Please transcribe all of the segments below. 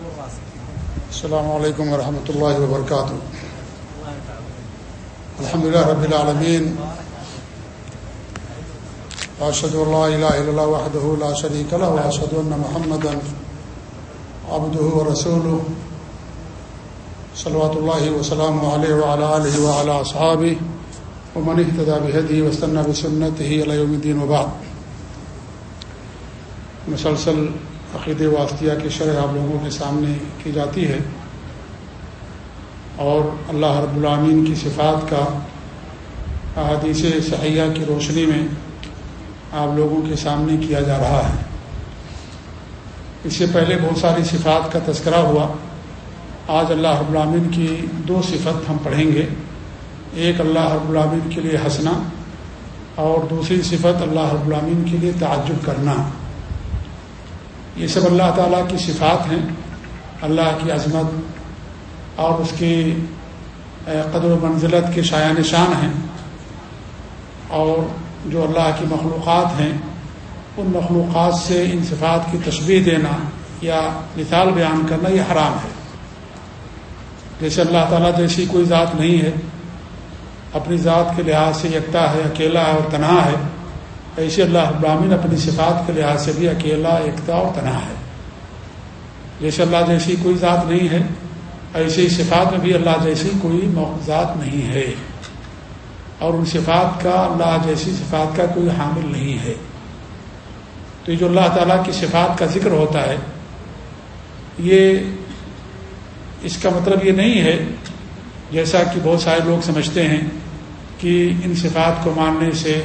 السلام علیکم ورحمۃ اللہ وبرکاتہ۔ الحمد لله رب العالمين واشهد ان لا اله الا الله وحده لا شريك له واشهد ان محمدا عبده ورسوله صلوات الله وسلامه عليه وعلى اله وعلى اصحابه ومن اهتدى بهديه واستنى بسنته الى يوم الدين وبعد۔ مسلسل عقید واسطیہ کی شرح آپ لوگوں کے سامنے کی جاتی ہے اور اللہ رب العامین کی صفات کا احادیث صحیحہ کی روشنی میں آپ لوگوں کے سامنے کیا جا رہا ہے۔ اس سے پہلے بہت ساری صفات کا تذکرہ ہوا۔ آج اللہ رب العامین کی دو صفت ہم پڑھیں گے۔ ایک اللہ رب العامین کے لیے ہنسنا اور دوسری صفت اللہ رب العامین کے لیے تعجب کرنا۔ یہ سب اللہ تعالیٰ کی صفات ہیں، اللہ کی عظمت اور اس کی قدر و منزلت کے شاع نشان ہیں اور جو اللہ کی مخلوقات ہیں، ان مخلوقات سے ان صفات کی تشبیح دینا یا مثال بیان کرنا یہ حرام ہے۔ جیسے اللہ تعالیٰ جیسی کوئی ذات نہیں ہے، اپنی ذات کے لحاظ سے یکتا ہے، اکیلا ہے اور تنہا ہے ایسے اللہ ابراہین اپنی صفات کے لحاظ سے بھی اکیلا یکتا اور تنہا ہے۔ جیسے اللہ جیسی کوئی ذات نہیں ہے، ایسی صفات میں بھی اللہ جیسی کوئی ذات نہیں ہے۔ اور ان صفات کا، اللہ جیسی صفات کا کوئی حامل نہیں ہے۔ تو یہ جو اللہ تعالیٰ کی صفات کا ذکر ہوتا ہے، یہ اس کا مطلب یہ نہیں ہے، جیسا کہ بہت سارے لوگ سمجھتے ہیں کہ ان صفات کو ماننے سے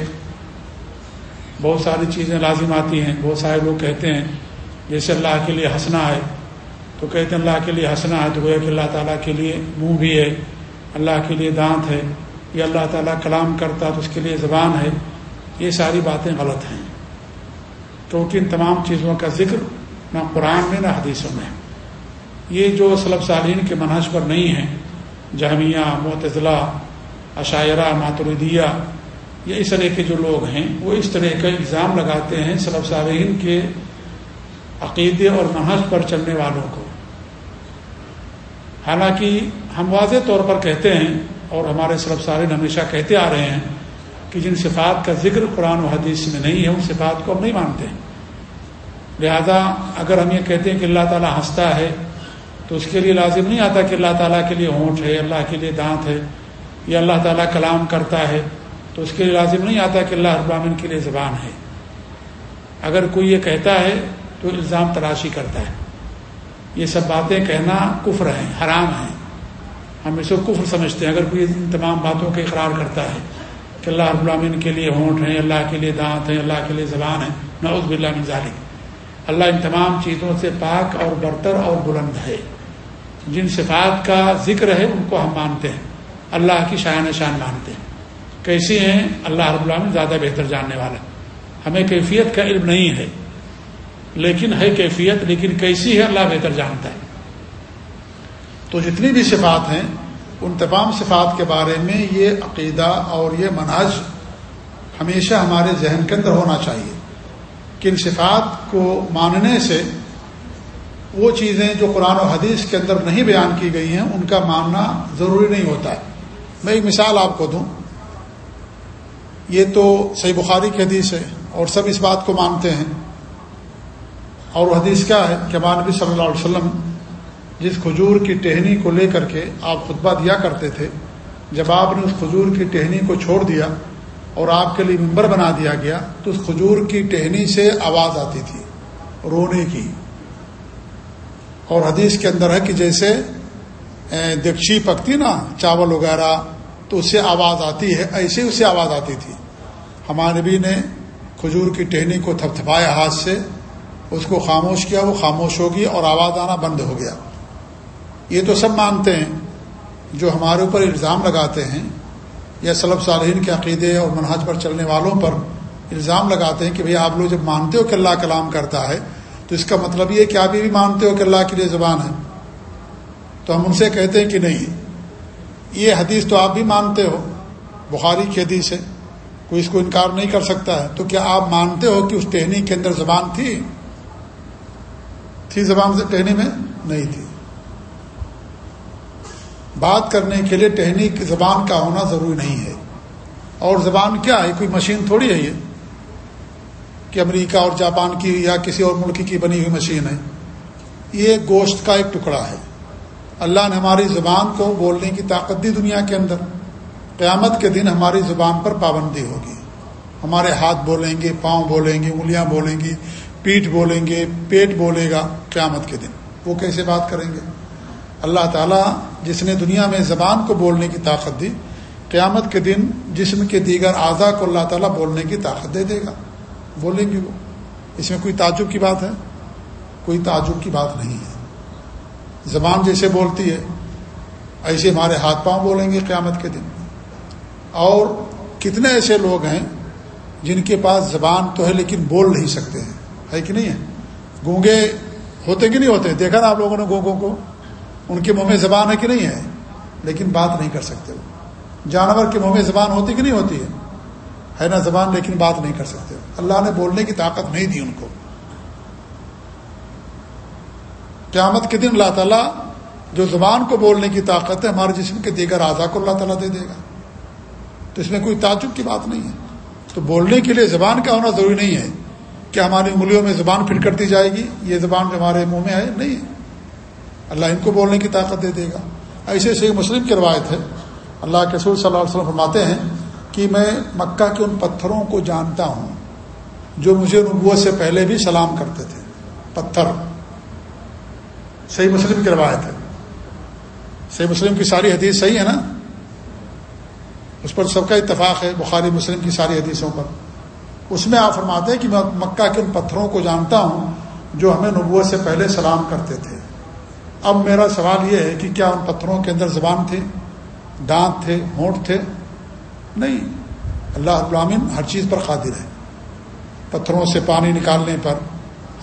بہت ساری چیزیں لازم آتی ہیں، بہت سارے لوگ کہتے ہیں، جیسے اللہ کے لیے ہنسنا ہے، تو کہتے ہیں اللہ کے لیے ہنسنا ہے، تو گویا کہ اللہ تعالیٰ کے لیے منہ بھی ہے، اللہ کے لیے دانت ہے، یا اللہ تعالیٰ کلام کرتا تو اس کے لیے زبان ہے، یہ ساری باتیں غلط ہیں۔ کیونکہ ان تمام چیزوں کا ذکر نہ قرآن میں، نہ حدیثوں میں۔ یہ جو صلب سالین کے منحص پر نہیں ہیں جہمیہ معتضلاع عشاعرہ ماتردیہ یا اس طرح کے جو لوگ ہیں، وہ اس طرح کا الزام لگاتے ہیں صلب صالین کے عقیدے اور منحص پر چلنے والوں کو۔ حالانکہ ہم واضح طور پر کہتے ہیں اور ہمارے سلب سارن ہمیشہ کہتے آ رہے ہیں کہ جن صفات کا ذکر قرآن و حدیث میں نہیں ہے، ان صفات کو ہم نہیں مانتے۔ ہیں لہذا اگر ہم یہ کہتے ہیں کہ اللہ تعالیٰ ہنستا ہے، تو اس کے لیے لازم نہیں آتا کہ اللہ تعالیٰ کے لیے ہونٹ ہے، اللہ کے لیے دانت ہے، یا اللہ تعالیٰ کلام کرتا ہے۔ تو اس کے لیے لازم نہیں آتا کہ اللہ ابامن کے لیے زبان ہے۔ اگر کوئی یہ کہتا ہے تو الزام تلاشی کرتا ہے۔ یہ سب باتیں کہنا کفر ہیں، حرام ہیں۔ ہم اس کو کفر سمجھتے ہیں۔ اگر کوئی ان تمام باتوں کا اقرار کرتا ہے کہ اللہ رب العالمین کے لیے ہونٹ ہیں، اللہ کے لیے دانت ہیں، اللہ کے لیے زبان ہے نعوذ باللہ من ذالک۔ اللہ ان تمام چیزوں سے پاک اور برتر اور بلند ہے۔ جن صفات کا ذکر ہے ان کو ہم مانتے ہیں۔ اللہ کی شاع شان مانتے ہیں۔ کیسی ہیں، اللہ رب العالمین زیادہ بہتر جاننے والا ہمیں کیفیت کا علم نہیں ہے، لیکن ہے کیفیت، لیکن کیسی ہے اللہ بہتر جانتا ہے۔ تو جتنی بھی صفات ہیں، ان تمام صفات کے بارے میں یہ عقیدہ اور یہ مناج ہمیشہ ہمارے ذہن کے اندر ہونا چاہیے کہ ان صفات کو ماننے سے وہ چیزیں جو قرآن و حدیث کے اندر نہیں بیان کی گئی ہیں، ان کا ماننا ضروری نہیں ہوتا ہے۔ میں ایک مثال آپ کو دوں۔ یہ تو صحیح بخاری کی حدیث ہے اور سب اس بات کو مانتے ہیں اور وہ حدیث کیا ہے کہ نبی صلی اللہ علیہ وسلم جس کھجور کی ٹہنی کو لے کر کے آپ خطبہ دیا کرتے تھے، جب آپ نے اس کھجور کی ٹہنی کو چھوڑ دیا اور آپ کے لیے ممبر بنا دیا گیا، تو اس کھجور کی ٹہنی سے آواز آتی تھی، رونے کی۔ اور حدیث کے اندر ہے کہ جیسے دکشی پکتی نا، چاول وغیرہ تو اس سے آواز آتی ہے، ایسے اس سے آواز آتی تھی۔ ہمارے نبی نے کھجور کی ٹہنی کو تھپتھپایا ہاتھ سے، اس کو خاموش کیا، وہ خاموش ہوگی اور آواز آنا بند ہو گیا۔ یہ تو سب مانتے ہیں، جو ہمارے اوپر الزام لگاتے ہیں یا سلب صالحین کے عقیدے اور منہج پر چلنے والوں پر الزام لگاتے ہیں کہ بھئی آپ لوگ جب مانتے ہو کہ اللہ کلام کرتا ہے، تو اس کا مطلب یہ کہ آپ یہ بھی مانتے ہو کہ اللہ کے لیے زبان ہے۔ تو ہم ان سے کہتے ہیں کہ نہیں۔ یہ حدیث تو آپ بھی مانتے ہو، بخاری کی حدیث ہے، کوئی اس کو انکار نہیں کر سکتا ہے۔ تو کیا آپ مانتے ہو کہ اس ٹہنی کے اندر زبان تھی؟ تھی زبان سے ٹہنی میں؟ نہیں تھی۔ بات کرنے کے لیے ٹہنی کی زبان کا ہونا ضروری نہیں ہے۔ اور زبان کیا ہے؟ کوئی مشین تھوڑی ہے یہ؟ کہ امریکہ اور جاپان کی یا کسی اور ملک کی بنی ہوئی مشین ہے۔ یہ گوشت کا ایک ٹکڑا ہے۔ اللہ نے ہماری زبان کو بولنے کی طاقت دی دنیا کے اندر۔ قیامت کے دن ہماری زبان پر پابندی ہوگی۔ ہمارے ہاتھ بولیں گے، پاؤں بولیں گے، انگلیاں بولیں گی، پیٹھ بولیں گے، پیٹ بولے گا قیامت کے دن۔ وہ کیسے بات کریں گے؟ اللہ تعالیٰ جس نے دنیا میں زبان کو بولنے کی طاقت دی، قیامت کے دن جسم کے دیگر اعضاء کو اللہ تعالیٰ بولنے کی طاقت دے دے گا۔ بولیں گے وہ۔ اس میں کوئی تعجب کی بات ہے؟ کوئی تعجب کی بات نہیں ہے۔ زبان جیسے بولتی ہے، ایسے ہمارے ہاتھ پاؤں بولیں گے قیامت کے دن۔ اور کتنے ایسے لوگ ہیں جن کے پاس زبان تو ہے لیکن بول نہیں سکتے ہیں۔ ہے کہ نہیں ہے؟ گونگے ہوتے کہ نہیں ہوتے؟ دیکھا نا آپ لوگوں نے گونگوں کو؟ ان کے منہ میں زبان ہے کہ نہیں ہے؟ لیکن بات نہیں کر سکتے وہ۔ جانور کے منہ میں زبان ہوتی کہ نہیں ہوتی ہے؟ ہے نا زبان لیکن بات نہیں کر سکتے۔ اللہ نے بولنے کی طاقت نہیں دی ان کو۔ قیامت کے دن اللہ تعالیٰ جو زبان کو بولنے کی طاقت ہے، ہمارے جسم کے دیگر اعضا کو اللہ تعالیٰ دے دے گا۔ تو اس میں کوئی تعجب کی بات نہیں ہے۔ تو بولنے کے لیے زبان کا ہونا ضروری نہیں ہے کہ ہماری انگلیوں میں زبان پھر کرتی جائے گی، یہ زبان جو ہمارے منہ میں ہے نہیں ہے۔ اللہ ان کو بولنے کی طاقت دے دے گا۔ ایسے ایسے مسلم کی روایت ہے۔ اللہ کے سور صلی اللہ علیہ وسلم فرماتے ہیں کہ میں مکہ کے ان پتھروں کو جانتا ہوں جو مجھے نبوت سے پہلے بھی سلام کرتے تھے۔ پتھر۔ صحیح مسلم کی روایت ہے۔ صحیح مسلم کی ساری حدیث صحیح ہے نا؟ اس پر سب کا اتفاق ہے، بخاری، مسلم کی ساری حدیثوں پر۔ اس میں آپ فرماتے ہیں کہ میں مکہ کے ان پتھروں کو جانتا ہوں جو ہمیں نبوت سے پہلے سلام کرتے تھے۔ اب میرا سوال یہ ہے کہ کیا ان پتھروں کے اندر زبان تھی دانت تھے؟ ہونٹ تھے؟ نہیں۔ اللہ ابرامن ہر چیز پر قادر ہے۔ پتھروں سے پانی نکالنے پر۔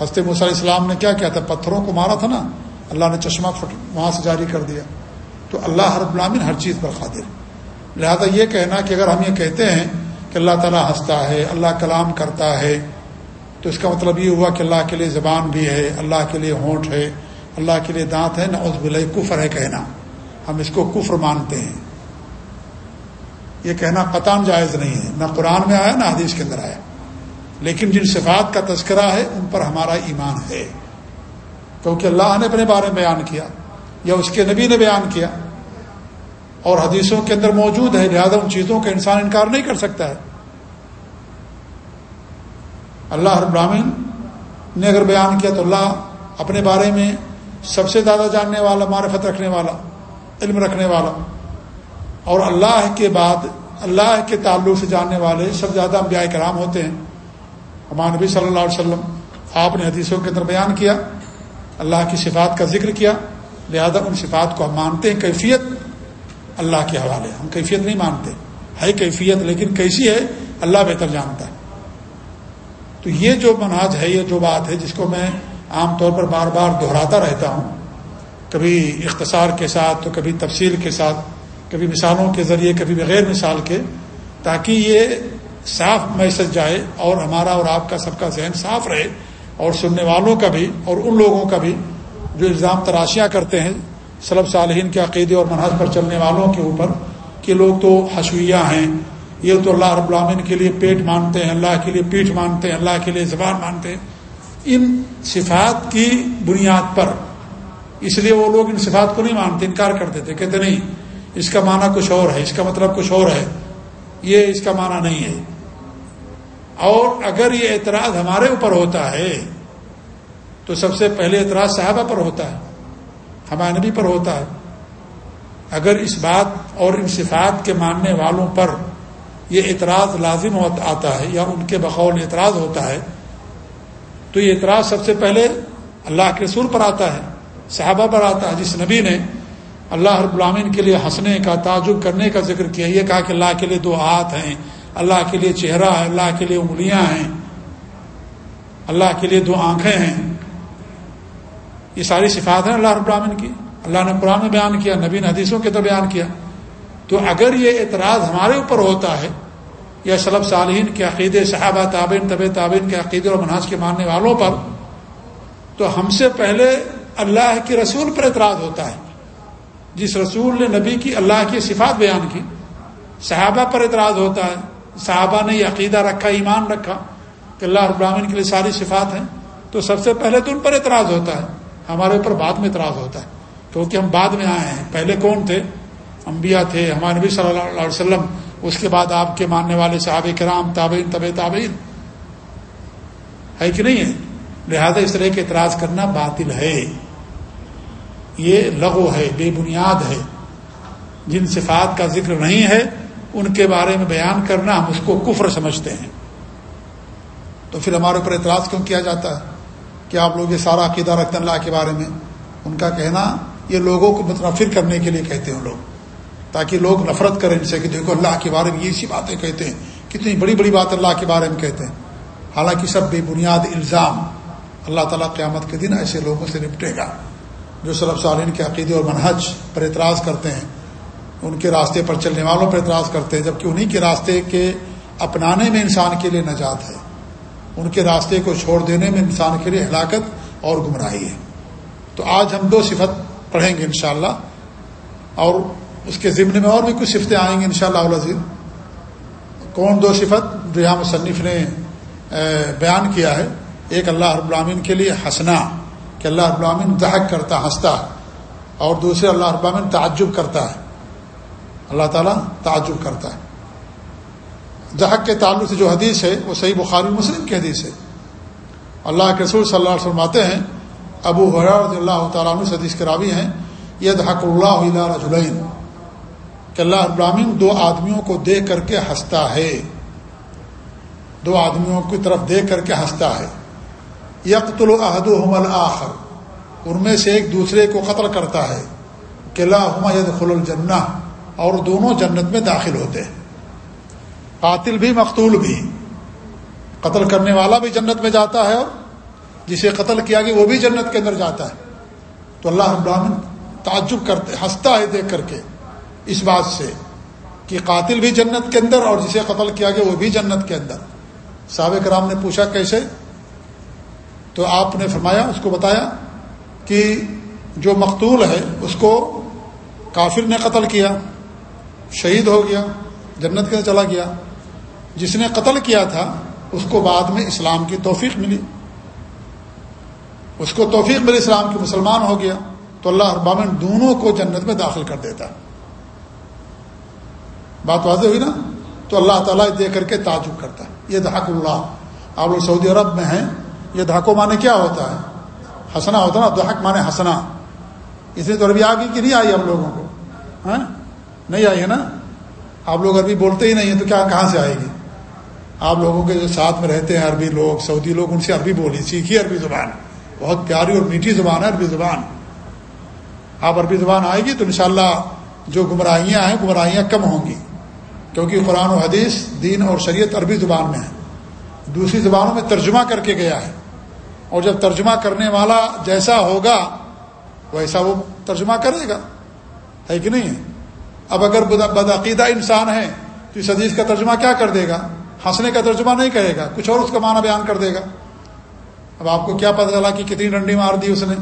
ہنستے علیہ السلام نے کیا کیا تھا؟ پتھروں کو مارا تھا نا؟ اللہ نے چشمہ فٹ وہاں سے جاری کر دیا۔ تو اللہ ہر غلامن ہر چیز پر قادر۔ لہذا یہ کہنا کہ اگر ہم یہ کہتے ہیں کہ اللہ تعالیٰ ہنستا ہے، اللہ کلام کرتا ہے، تو اس کا مطلب یہ ہوا کہ اللہ کے لیے زبان بھی ہے، اللہ کے لیے ہونٹ ہے، اللہ کے لیے دانت ہے نہ اس کفر ہے کہنا۔ ہم اس کو کفر مانتے ہیں۔ یہ کہنا قطان جائز نہیں ہے۔ نہ قرآن میں آیا، نہ حدیث کے اندر آیا۔ لیکن جن صفات کا تذکرہ ہے، ان پر ہمارا ایمان ہے۔ کیونکہ اللہ نے اپنے بارے میں بیان کیا یا اس کے نبی نے بیان کیا اور حدیثوں کے اندر موجود ہے، لہذا ان چیزوں کا انسان انکار نہیں کر سکتا ہے۔ اللہ ہر براہین نے اگر بیان کیا تو اللہ اپنے بارے میں سب سے زیادہ جاننے والا، معرفت رکھنے والا، علم رکھنے والا۔ اور اللہ کے بعد، اللہ کے تعلق سے جاننے والے سب زیادہ انبیاء کرام ہوتے ہیں۔ ہمارے نبی صلی اللہ علیہ وسلم، آپ نے حدیثوں کے اندر بیان کیا۔ اللہ کی صفات کا ذکر کیا، لہذا ان صفات کو ہم مانتے ہیں، کیفیت اللہ کے حوالے ہم کیفیت نہیں مانتے۔ ہے کیفیت، لیکن کیسی ہے، اللہ بہتر جانتا ہے۔ تو یہ جو مناج ہے، یہ جو بات ہے، جس کو میں عام طور پر بار بار دہراتا رہتا ہوں، کبھی اختصار کے ساتھ، تو کبھی تفصیل کے ساتھ، کبھی مثالوں کے ذریعے، کبھی بغیر مثال کے، تاکہ یہ صاف میسج جائے اور ہمارا اور آپ کا سب کا ذہن صاف رہے۔ اور سننے والوں کا بھی اور ان لوگوں کا بھی جو الزام تراشیاں کرتے ہیں سلب صالحین کے عقیدے اور منحص پر چلنے والوں کے اوپر، کہ لوگ تو حشویہ ہیں۔ یہ تو اللہ رب العامن کے لیے پیٹ مانتے ہیں، اللہ کے لیے پیٹھ مانتے ہیں، اللہ کے لیے زبان مانتے ہیں۔ ان صفات کی بنیاد پر، اس لیے وہ لوگ ان صفات کو نہیں مانتے، انکار کرتے تھے کہتے نہیں، اس کا معنی کچھ اور ہے، اس کا مطلب کچھ اور ہے۔ یہ اس کا معنی نہیں ہے۔ اور اگر یہ اعتراض ہمارے اوپر ہوتا ہے، تو سب سے پہلے اعتراض صحابہ پر ہوتا ہے ہمارے نبی پر ہوتا ہے۔ اگر اس بات اور ان صفات کے ماننے والوں پر یہ اعتراض لازم آتا ہے یا ان کے بقول اعتراض ہوتا ہے، تو یہ اعتراض سب سے پہلے اللہ کے رسول پر آتا ہے، صحابہ پر آتا ہے۔ جس نبی نے اللہ رب العامین کے لیے ہنسنے کا، تعجب کرنے کا ذکر کیا، یہ کہا کہ اللہ کے لیے دو ہاتھ ہیں۔ اللہ کے لیے چہرہ ہے، اللہ کے لیے انگلیاں ہیں، اللہ کے لیے دو آنکھیں ہیں۔ یہ ساری صفات ہیں اللہ رب العامن کی۔ اللہ نے قرآن میں بیان کیا، نبی نے حدیثوں کے تو بیان کیا۔ تو اگر یہ اعتراض ہمارے اوپر ہوتا ہے، یا سلب صالحین کے عقیدے، صحابہ تعبین طب تعبین کے عقیدے اور مناظ کے ماننے والوں پر، تو ہم سے پہلے اللہ کے رسول پر اعتراض ہوتا ہے۔ جس رسول نے نبی کی اللہ کی صفات بیان کی، صحابہ پر اعتراض ہوتا ہے۔ صحابہ نے یہ عقیدہ رکھا، ایمان رکھا کہ اللہ ابراہین کے لیے ساری صفات ہیں، تو سب سے پہلے تو ان پر اعتراض ہوتا ہے، ہمارے اوپر بعد میں اعتراض ہوتا ہے، کیونکہ ہم بعد میں آئے ہیں۔ پہلے کون تھے؟ انبیاء تھے، ہمارے نبی صلی اللہ علیہ وسلم، اس کے بعد آپ کے ماننے والے صحابہ کرام، تابعین طب تابعین۔ ہے کہ نہیں ہے؟ لہذا اس طرح کے اعتراض کرنا باطل ہے۔ یہ لغو ہے، بے بنیاد ہے۔ جن صفات کا ذکر نہیں ہے ان کے بارے میں بیان کرنا ہم اس کو کفر سمجھتے ہیں۔ تو پھر ہمارے اوپر اعتراض کیوں کیا جاتا ہے کہ آپ لوگ یہ سارا عقیدہ رکھتے ہیں اللہ کے بارے میں؟ ان کا کہنا یہ لوگوں کو متنفر کرنے کے لیے کہتے ہیں لوگ۔ تاکہ لوگ نفرت کریں ان سے کہ دیکھو اللہ کے بارے میں یہ سی باتیں کہتے ہیں۔ کتنی بڑی بڑی بات اللہ کے بارے میں کہتے ہیں۔ حالانکہ سب بے بنیاد الزام۔ اللہ تعالیٰ قیامت کے دن ایسے لوگوں سے نپٹے گا جو صلب صالین کے عقیدے اور منحج پر اعتراض کرتے ہیں۔ ان کے راستے پر چلنے والوں پر اعتراض کرتے ہیں، جبکہ انہیں کے راستے کے اپنانے میں انسان کے لیے نجات ہے۔ ان کے راستے کو چھوڑ دینے میں انسان کے لیے ہلاکت اور گمراہی ہے۔ تو آج ہم دو صفت پڑھیں گے انشاءاللہ، اور اس کے ضمن میں اور بھی کچھ صفتیں آئیں گے انشاءاللہ شاء اللہ کون دو صفت جو یہاں مصنف نے بیان کیا ہے؟ ایک اللہ رب العامن کے لیے ہنسنا، کہ اللہ رب العامن دہک کرتا، ہنستا، اور دوسرے اللہ رب تعجب کرتا ہے۔ اللہ تعالیٰ تعجب کرتا ہے۔ دہک کے تعلق سے جو حدیث ہے، وہ صحیح بخاری مسلم کی حدیث ہے۔ اللہ کے رسول صلی اللہ علیہ وسلم آتے ہیں، ابو رضی اللہ تعالیٰ عنہ حدیث کے راوی ہیں یہ دہک اللہ رجلین۔ کہ اللہ ابراہین دو آدمیوں کو دیکھ کر کے ہنستا ہے۔ دو آدمیوں کی طرف دیکھ کر کے ہنستا ہے۔ یکت العہد حمل آخر ان میں سے ایک دوسرے کو قتل کرتا ہے۔ کہ ید یدخل الجنہ۔ اور دونوں جنت میں داخل ہوتے ہیں۔ قاتل بھی، مقتول بھی۔ قتل کرنے والا بھی جنت میں جاتا ہے اور جسے قتل کیا گیا وہ بھی جنت کے اندر جاتا ہے۔ تو اللہ ابراہین تعجب کرتے، ہنستا ہے دیکھ کر کے اس بات سے کہ قاتل بھی جنت کے اندر اور جسے قتل کیا گیا وہ بھی جنت کے اندر۔ صحابہ کرام نے پوچھا کیسے؟ تو آپ نے فرمایا، اس کو بتایا کہ جو مقتول ہے، اس کو کافر نے قتل کیا۔ شہید ہو گیا، جنت کے چلا گیا۔ جس نے قتل کیا تھا، اس کو بعد میں اسلام کی توفیق ملی۔ اس کو توفیق ملی، اسلام کی مسلمان ہو گیا۔ تو اللہ ابامن دونوں کو جنت میں داخل کر دیتا۔ بات واضح ہوئی نا؟ تو اللہ تعالیٰ دیکھ کر کے تعجب کرتا۔ ہے یہ دھاک اللہ۔ آپ لوگ سعودی عرب میں ہیں، یہ دھاکو مانے کیا ہوتا ہے؟ ہنسنا ہوتا نا دہک مانے ہنسنا اس لیے تو عربی آ گئی کہ نہیں آئی ہم لوگوں کو ہاں؟ نہیں آئی ہے نا؟ آپ لوگ عربی بولتے ہی نہیں ہیں تو کیا کہاں سے آئے گی؟ آپ لوگوں کے جو ساتھ میں رہتے ہیں عربی لوگ، سعودی لوگ، ان سے عربی بولی سیکھی عربی زبان۔ بہت پیاری اور میٹھی زبان ہے عربی زبان۔ آپ عربی زبان آئے گی تو انشاءاللہ جو گمراہیاں ہیں، گمراہیاں کم ہوں گی۔ کیونکہ قرآن و حدیث، دین اور شریعت عربی زبان میں ہے۔ دوسری زبانوں میں ترجمہ کر کے گیا ہے۔ اور جب ترجمہ کرنے والا جیسا ہوگا، ویسا وہ ترجمہ کرے گا۔ ہے کہ نہیں؟ اب اگر بدعقیدہ انسان ہے، تو اس حدیث کا ترجمہ کیا کر دے گا؟ ہنسنے کا ترجمہ نہیں کہے گا، کچھ اور اس کا معنی بیان کر دے گا۔ اب آپ کو کیا پتہ چلا کہ کتنی ڈنڈی مار دی اس نے؟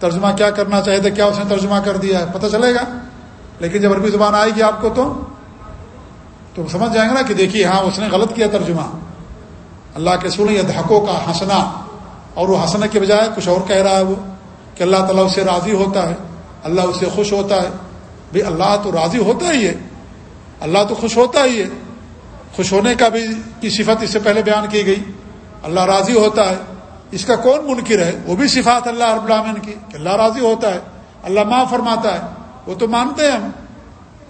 ترجمہ کیا کرنا چاہے تھا کیا اس نے ترجمہ کر دیا ہے؟ پتہ چلے گا۔ لیکن جب عربی زبان آئے گی آپ کو تو تو سمجھ جائیں گے نا کہ دیکھیے ہاں اس نے غلط کیا ترجمہ۔ اللہ کے سنے یہ دھکوں کا ہنسنا، اور وہ ہنسنے کے بجائے کچھ اور کہہ رہا ہے وہ، کہ اللہ تعالیٰ اس سے راضی ہوتا ہے، اللہ اس سے خوش ہوتا ہے۔ بھائی اللہ تو راضی ہوتا ہی ہے۔ اللہ تو خوش ہوتا ہی ہے۔ خوش ہونے کا بھی کی صفت اس سے پہلے بیان کی گئی۔ اللہ راضی ہوتا ہے۔ اس کا کون منکر ہے؟ وہ بھی صفات اللہ رب العالمین کی کہ اللہ راضی ہوتا ہے۔ اللہ معاف فرماتا ہے۔ وہ تو مانتے ہیں ہم۔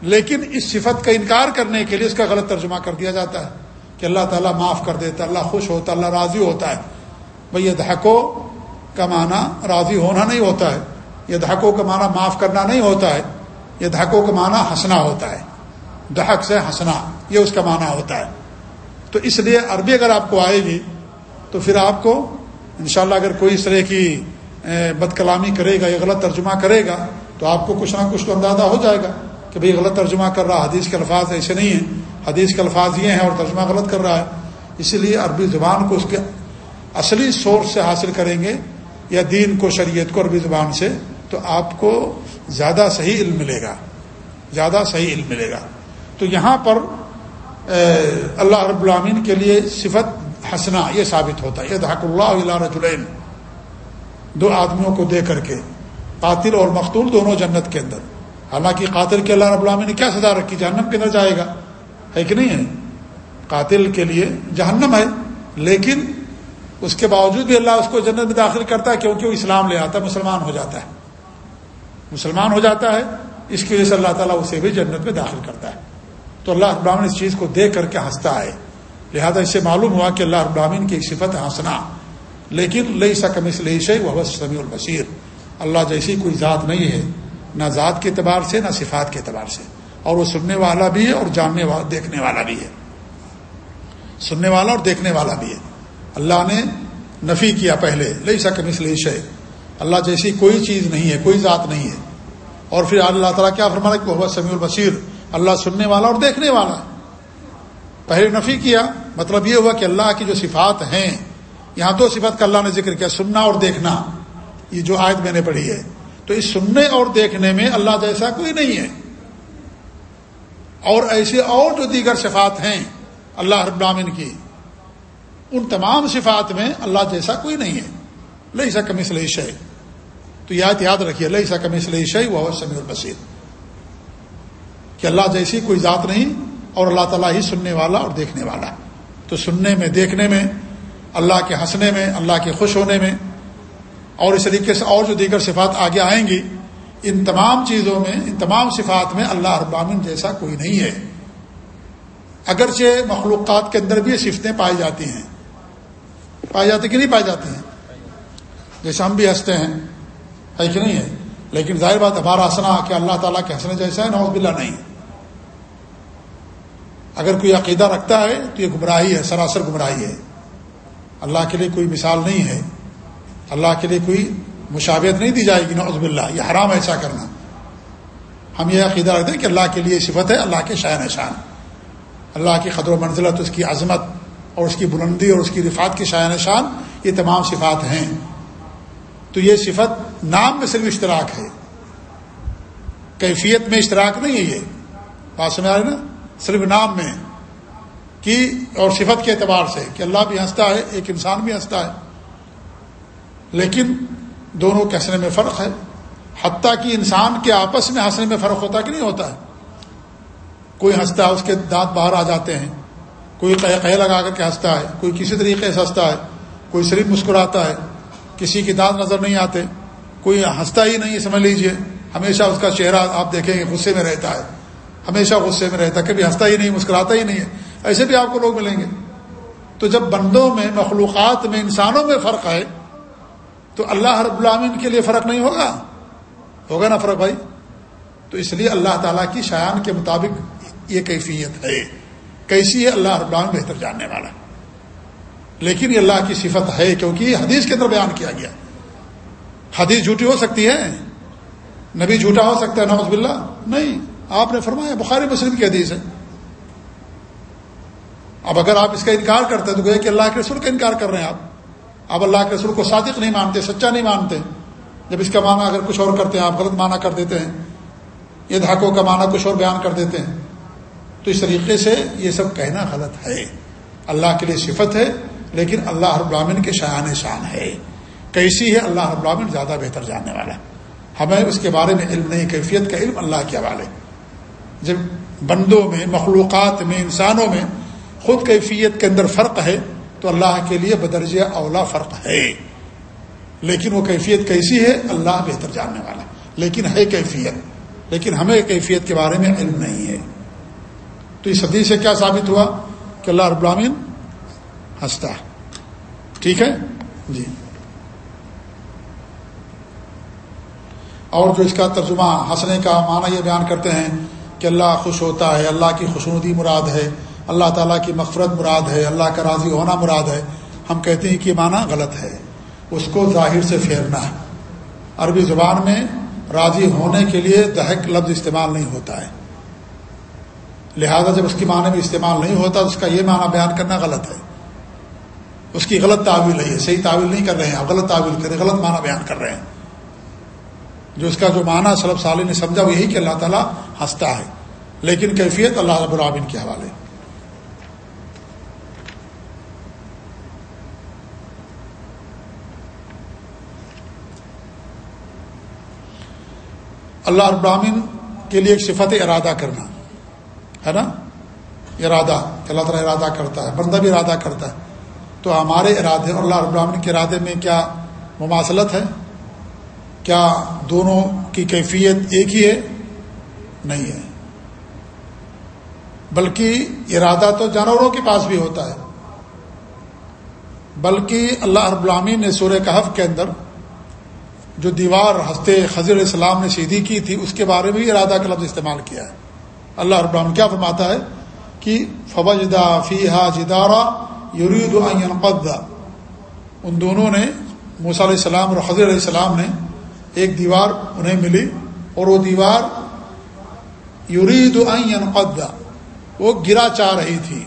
لیکن اس صفت کا انکار کرنے کے لیے اس کا غلط ترجمہ کر دیا جاتا ہے کہ اللہ تعالیٰ معاف کر دیتا ہے۔ اللہ خوش ہوتا ہے، اللہ راضی ہوتا ہے۔ بھائی یہ دھکو کا معنی راضی ہونا نہیں ہوتا ہے۔ یہ دھکو کا معنی معاف کرنا نہیں ہوتا ہے۔ یہ دھکو کا معنی ہنسنا ہوتا ہے۔ دہک سے ہنسنا، یہ اس کا معنی ہوتا ہے۔ تو اس لیے عربی اگر آپ کو آئے گی، تو پھر آپ کو انشاءاللہ اگر کوئی اس طرح کی بد کلامی کرے گا یا غلط ترجمہ کرے گا، تو آپ کو کچھ نہ کچھ تو اندازہ ہو جائے گا کہ بھئی غلط ترجمہ کر رہا، حدیث کے الفاظ ایسے نہیں ہیں۔ حدیث کے الفاظ یہ ہیں اور ترجمہ غلط کر رہا ہے۔ اسی لیے عربی زبان کو اس کے اصلی سورس سے حاصل کریں گے، یا دین کو، شریعت کو عربی زبان سے، تو آپ کو زیادہ صحیح علم ملے گا، زیادہ صحیح علم ملے گا۔ تو یہاں پر اللہ رب العامین کے لیے صفت ہنسنا یہ ثابت ہوتا ہے۔ یہ دھاک اللہ رجلین۔ دو آدمیوں کو دے کر کے، قاتل اور مختول دونوں جنت کے اندر۔ حالانکہ قاتل کے اللہ رب العالمین نے کیا سزا رکھی؟ جہنم کے اندر جائے گا۔ ہے کہ نہیں ہے؟ قاتل کے لیے جہنم ہے، لیکن اس کے باوجود بھی اللہ اس کو جنت میں داخل کرتا ہے کیونکہ وہ اسلام لے آتا ہے، مسلمان ہو جاتا ہے۔ مسلمان ہو جاتا ہے، اس کی وجہ سے اللہ تعالیٰ اسے بھی جنت میں داخل کرتا ہے۔ تو اللہ ابراہین اس چیز کو دیکھ کر کے ہنستا ہے۔ لہذا اس سے معلوم ہوا کہ اللہ ابراہین کی ایک صفت ہنسنا۔ لیکن لئی سکم اس لئی شی وہ سمیع البصیر۔ اللہ جیسی کوئی ذات نہیں ہے، نہ ذات کے اعتبار سے، نہ صفات کے اعتبار سے۔ اور وہ سننے والا بھی ہے اور جاننے والا دیکھنے والا بھی ہے۔ سننے والا اور دیکھنے والا بھی ہے۔ اللہ نے نفی کیا پہلے، لئی سکم اس لئی شے اللہ جیسی کوئی چیز نہیں ہے، کوئی ذات نہیں ہے۔ اور پھر اللہ تعالیٰ کیا فرمانا کہ وہ سمیع البصیر، اللہ سننے والا اور دیکھنے والا۔ پہلے نفی کیا مطلب یہ ہوا کہ اللہ کی جو صفات ہیں، یہاں دو صفات کا اللہ نے ذکر کیا، سننا اور دیکھنا۔ یہ جو آیت میں نے پڑھی ہے۔ تو اس سننے اور دیکھنے میں اللہ جیسا کوئی نہیں ہے۔ اور ایسے اور جو دیگر صفات ہیں اللہ رب العالمین کی، ان تمام صفات میں اللہ جیسا کوئی نہیں ہے۔ لئی سا کم اسلئی شے تو یاد یاد رکھیے، لئی سا کم اسلئی شے وہ سمیع البصیر۔ کہ اللہ جیسی کوئی ذات نہیں اور اللہ تعالیٰ ہی سننے والا اور دیکھنے والا۔ تو سننے میں، دیکھنے میں، اللہ کے ہنسنے میں، اللہ کے خوش ہونے میں۔ اور اس طریقے سے اور جو دیگر صفات آگے آئیں گی، ان تمام چیزوں میں، ان تمام صفات میں اللہ ابامن جیسا کوئی نہیں ہے۔ اگرچہ مخلوقات کے اندر بھی یہ صفتیں پائی جاتی ہیں۔ پائی جاتی کہ نہیں پائی جاتی ہیں؟ جیسے ہم بھی ہنستے ہیں۔ ہے کہ نہیں ہے۔ لیکن ظاہر بات ہمارا ہنسنا کہ اللہ تعالیٰ کے ہنسنے جیسا ہے نوز بلا نہیں۔ اگر کوئی عقیدہ رکھتا ہے تو یہ گمراہی ہے، سراسر گمراہی ہے۔ اللہ کے لیے کوئی مثال نہیں ہے۔ اللہ کے لیے کوئی مشابت نہیں دی جائے گی نوز باللہ۔ یہ حرام ایسا کرنا۔ ہم یہ عقیدہ رکھتے ہیں کہ اللہ کے لیے صفت ہے، اللہ کے شاع نشان اللہ کی قدر و منزلت، اس کی عظمت اور اس کی بلندی اور اس کی رفات کی شاع نشان یہ تمام صفات ہیں۔ تو یہ صفت نام میں صرف اشتراک ہے۔ کیفیت میں اشتراک نہیں ہے یہ۔ بات سمجھ آ رہے نا؟ صرف نام میں کی اور صفت کے اعتبار سے کہ اللہ بھی ہنستا ہے، ایک انسان بھی ہنستا ہے۔ لیکن دونوں کے ہنسنے میں فرق ہے۔ حتیٰ کہ انسان کے آپس میں ہنسنے میں فرق ہوتا کہ نہیں ہوتا ہے۔ کوئی ہنستا ہے، اس کے دانت باہر آ جاتے ہیں۔ کوئی قہ لگا کر کے ہنستا ہے، کوئی کسی طریقے سے ہنستا ہے۔ کوئی صرف مسکراتا ہے۔ کسی کی دانت نظر نہیں آتے، کوئی ہنستا ہی نہیں، سمجھ لیجیے۔ ہمیشہ اس کا چہرہ آپ دیکھیں گے، غصے میں رہتا ہے۔ ہمیشہ غصے میں رہتا ہے، کبھی ہنستا ہی نہیں، مسکراتا ہی نہیں ہے۔ ایسے بھی آپ کو لوگ ملیں گے۔ تو جب بندوں میں، مخلوقات میں، انسانوں میں فرق ہے تو اللہ رب العامن کے لیے فرق نہیں ہوگا؟ ہوگا نا فرق بھائی؟ تو اس لیے اللہ تعالیٰ کی شایان کے مطابق یہ کیفیت ہے۔ کیسی ہے؟ اللہ رب العالمین بہتر جاننے والا ہے۔ لیکن یہ اللہ کی صفت ہے کیونکہ یہ حدیث کے اندر بیان کیا گیا۔ حدیث جھوٹی ہو سکتی ہے، نبی جھوٹا ہو سکتا ہے نوز باللہ۔ نہیں، آپ نے فرمایا، بخاری مسلم کی حدیث ہے۔ اب اگر آپ اس کا انکار کرتے تو کہ اللہ کے رسول کا انکار کر رہے ہیں آپ۔ اب اللہ کے رسول کو صادق نہیں مانتے، سچا نہیں مانتے۔ جب اس کا معنی اگر کچھ اور کرتے ہیں، آپ غلط معنی کر دیتے ہیں۔ یہ دھاکوں کا معنی کچھ اور بیان کر دیتے ہیں۔ تو اس طریقے سے یہ سب کہنا غلط ہے۔ اللہ کے لیے صفت ہے لیکن اللہ رب العالمین کے شایان شان ہے۔ کیسی ہے اللہ رب العالمین؟ زیادہ بہتر جاننے والا ہمیں اس کے بارے میں علم نہیں، کیفیت کا علم اللہ کے حوالے۔ جب بندوں میں، مخلوقات میں، انسانوں میں خود کیفیت کے اندر فرق ہے، تو اللہ کے لیے بدرجہ اولا فرق ہے۔ لیکن وہ کیفیت کیسی ہے؟ اللہ بہتر جاننے والا لیکن ہے کیفیت۔ لیکن ہمیں کیفیت کے بارے میں علم نہیں ہے۔ تو اس حدیث سے کیا ثابت ہوا کہ اللہ رب العالمین ہنستا ہے؟ ٹھیک ہے؟ جی۔ اور جو اس کا ترجمہ ہنسنے کا معنی یہ بیان کرتے ہیں کہ اللہ خوش ہوتا ہے اللہ کی خوشنودی مراد ہے اللہ تعالیٰ کی مغفرت مراد ہے اللہ کا راضی ہونا مراد ہے ہم کہتے ہیں کہ یہ معنی غلط ہے۔ اس کو ظاہر سے پھیرنا۔ ہے عربی زبان میں راضی ہونے کے لیے دہک لفظ استعمال نہیں ہوتا ہے۔ لہذا جب اس کی معنی میں استعمال نہیں ہوتا اس کا یہ معنی بیان کرنا غلط ہے۔ اس کی غلط تعویل ہے، صحیح تعویل نہیں کر رہے ہیں، آپ غلط تعویل کر رہے ہیں، غلط معنی بیان کر رہے ہیں۔ جو اس کا جو معنی صلب صالح نے سمجھا، وہ یہی کہ اللہ تعالیٰ ہنستا ہے۔ لیکن کیفیت اللہ رب العابن کے حوالے۔ اللہ ابراہین کے لیے ایک صفت ارادہ کرنا، ہے نا؟ ارادہ، کہ اللہ تعالیٰ ارادہ کرتا ہے، بندہ بھی ارادہ کرتا ہے۔ تو ہمارے ارادے اور اللہ ابراہین کے ارادے میں کیا مماثلت ہے؟ کیا دونوں کی کیفیت ایک ہی ہے؟ نہیں ہے۔ بلکہ ارادہ تو جانوروں کے پاس بھی ہوتا ہے۔ بلکہ اللہ رب العالمین نے سورہ کہف کے اندر جو دیوار ہنستے خضر السلام نے سیدھی کی تھی، اس کے بارے میں بھی ارادہ کا لفظ استعمال کیا ہے۔ اللہ رب العالمین کیا فرماتا ہے؟ کہ فوجدہ فی ہا جدارا یورید ان دونوں نے، موسیٰ علیہ السلام اور خضر علیہ السلام نے ایک دیوار انہیں ملی اور وہ دیوار یورید قدا وہ گرا چاہ رہی تھی.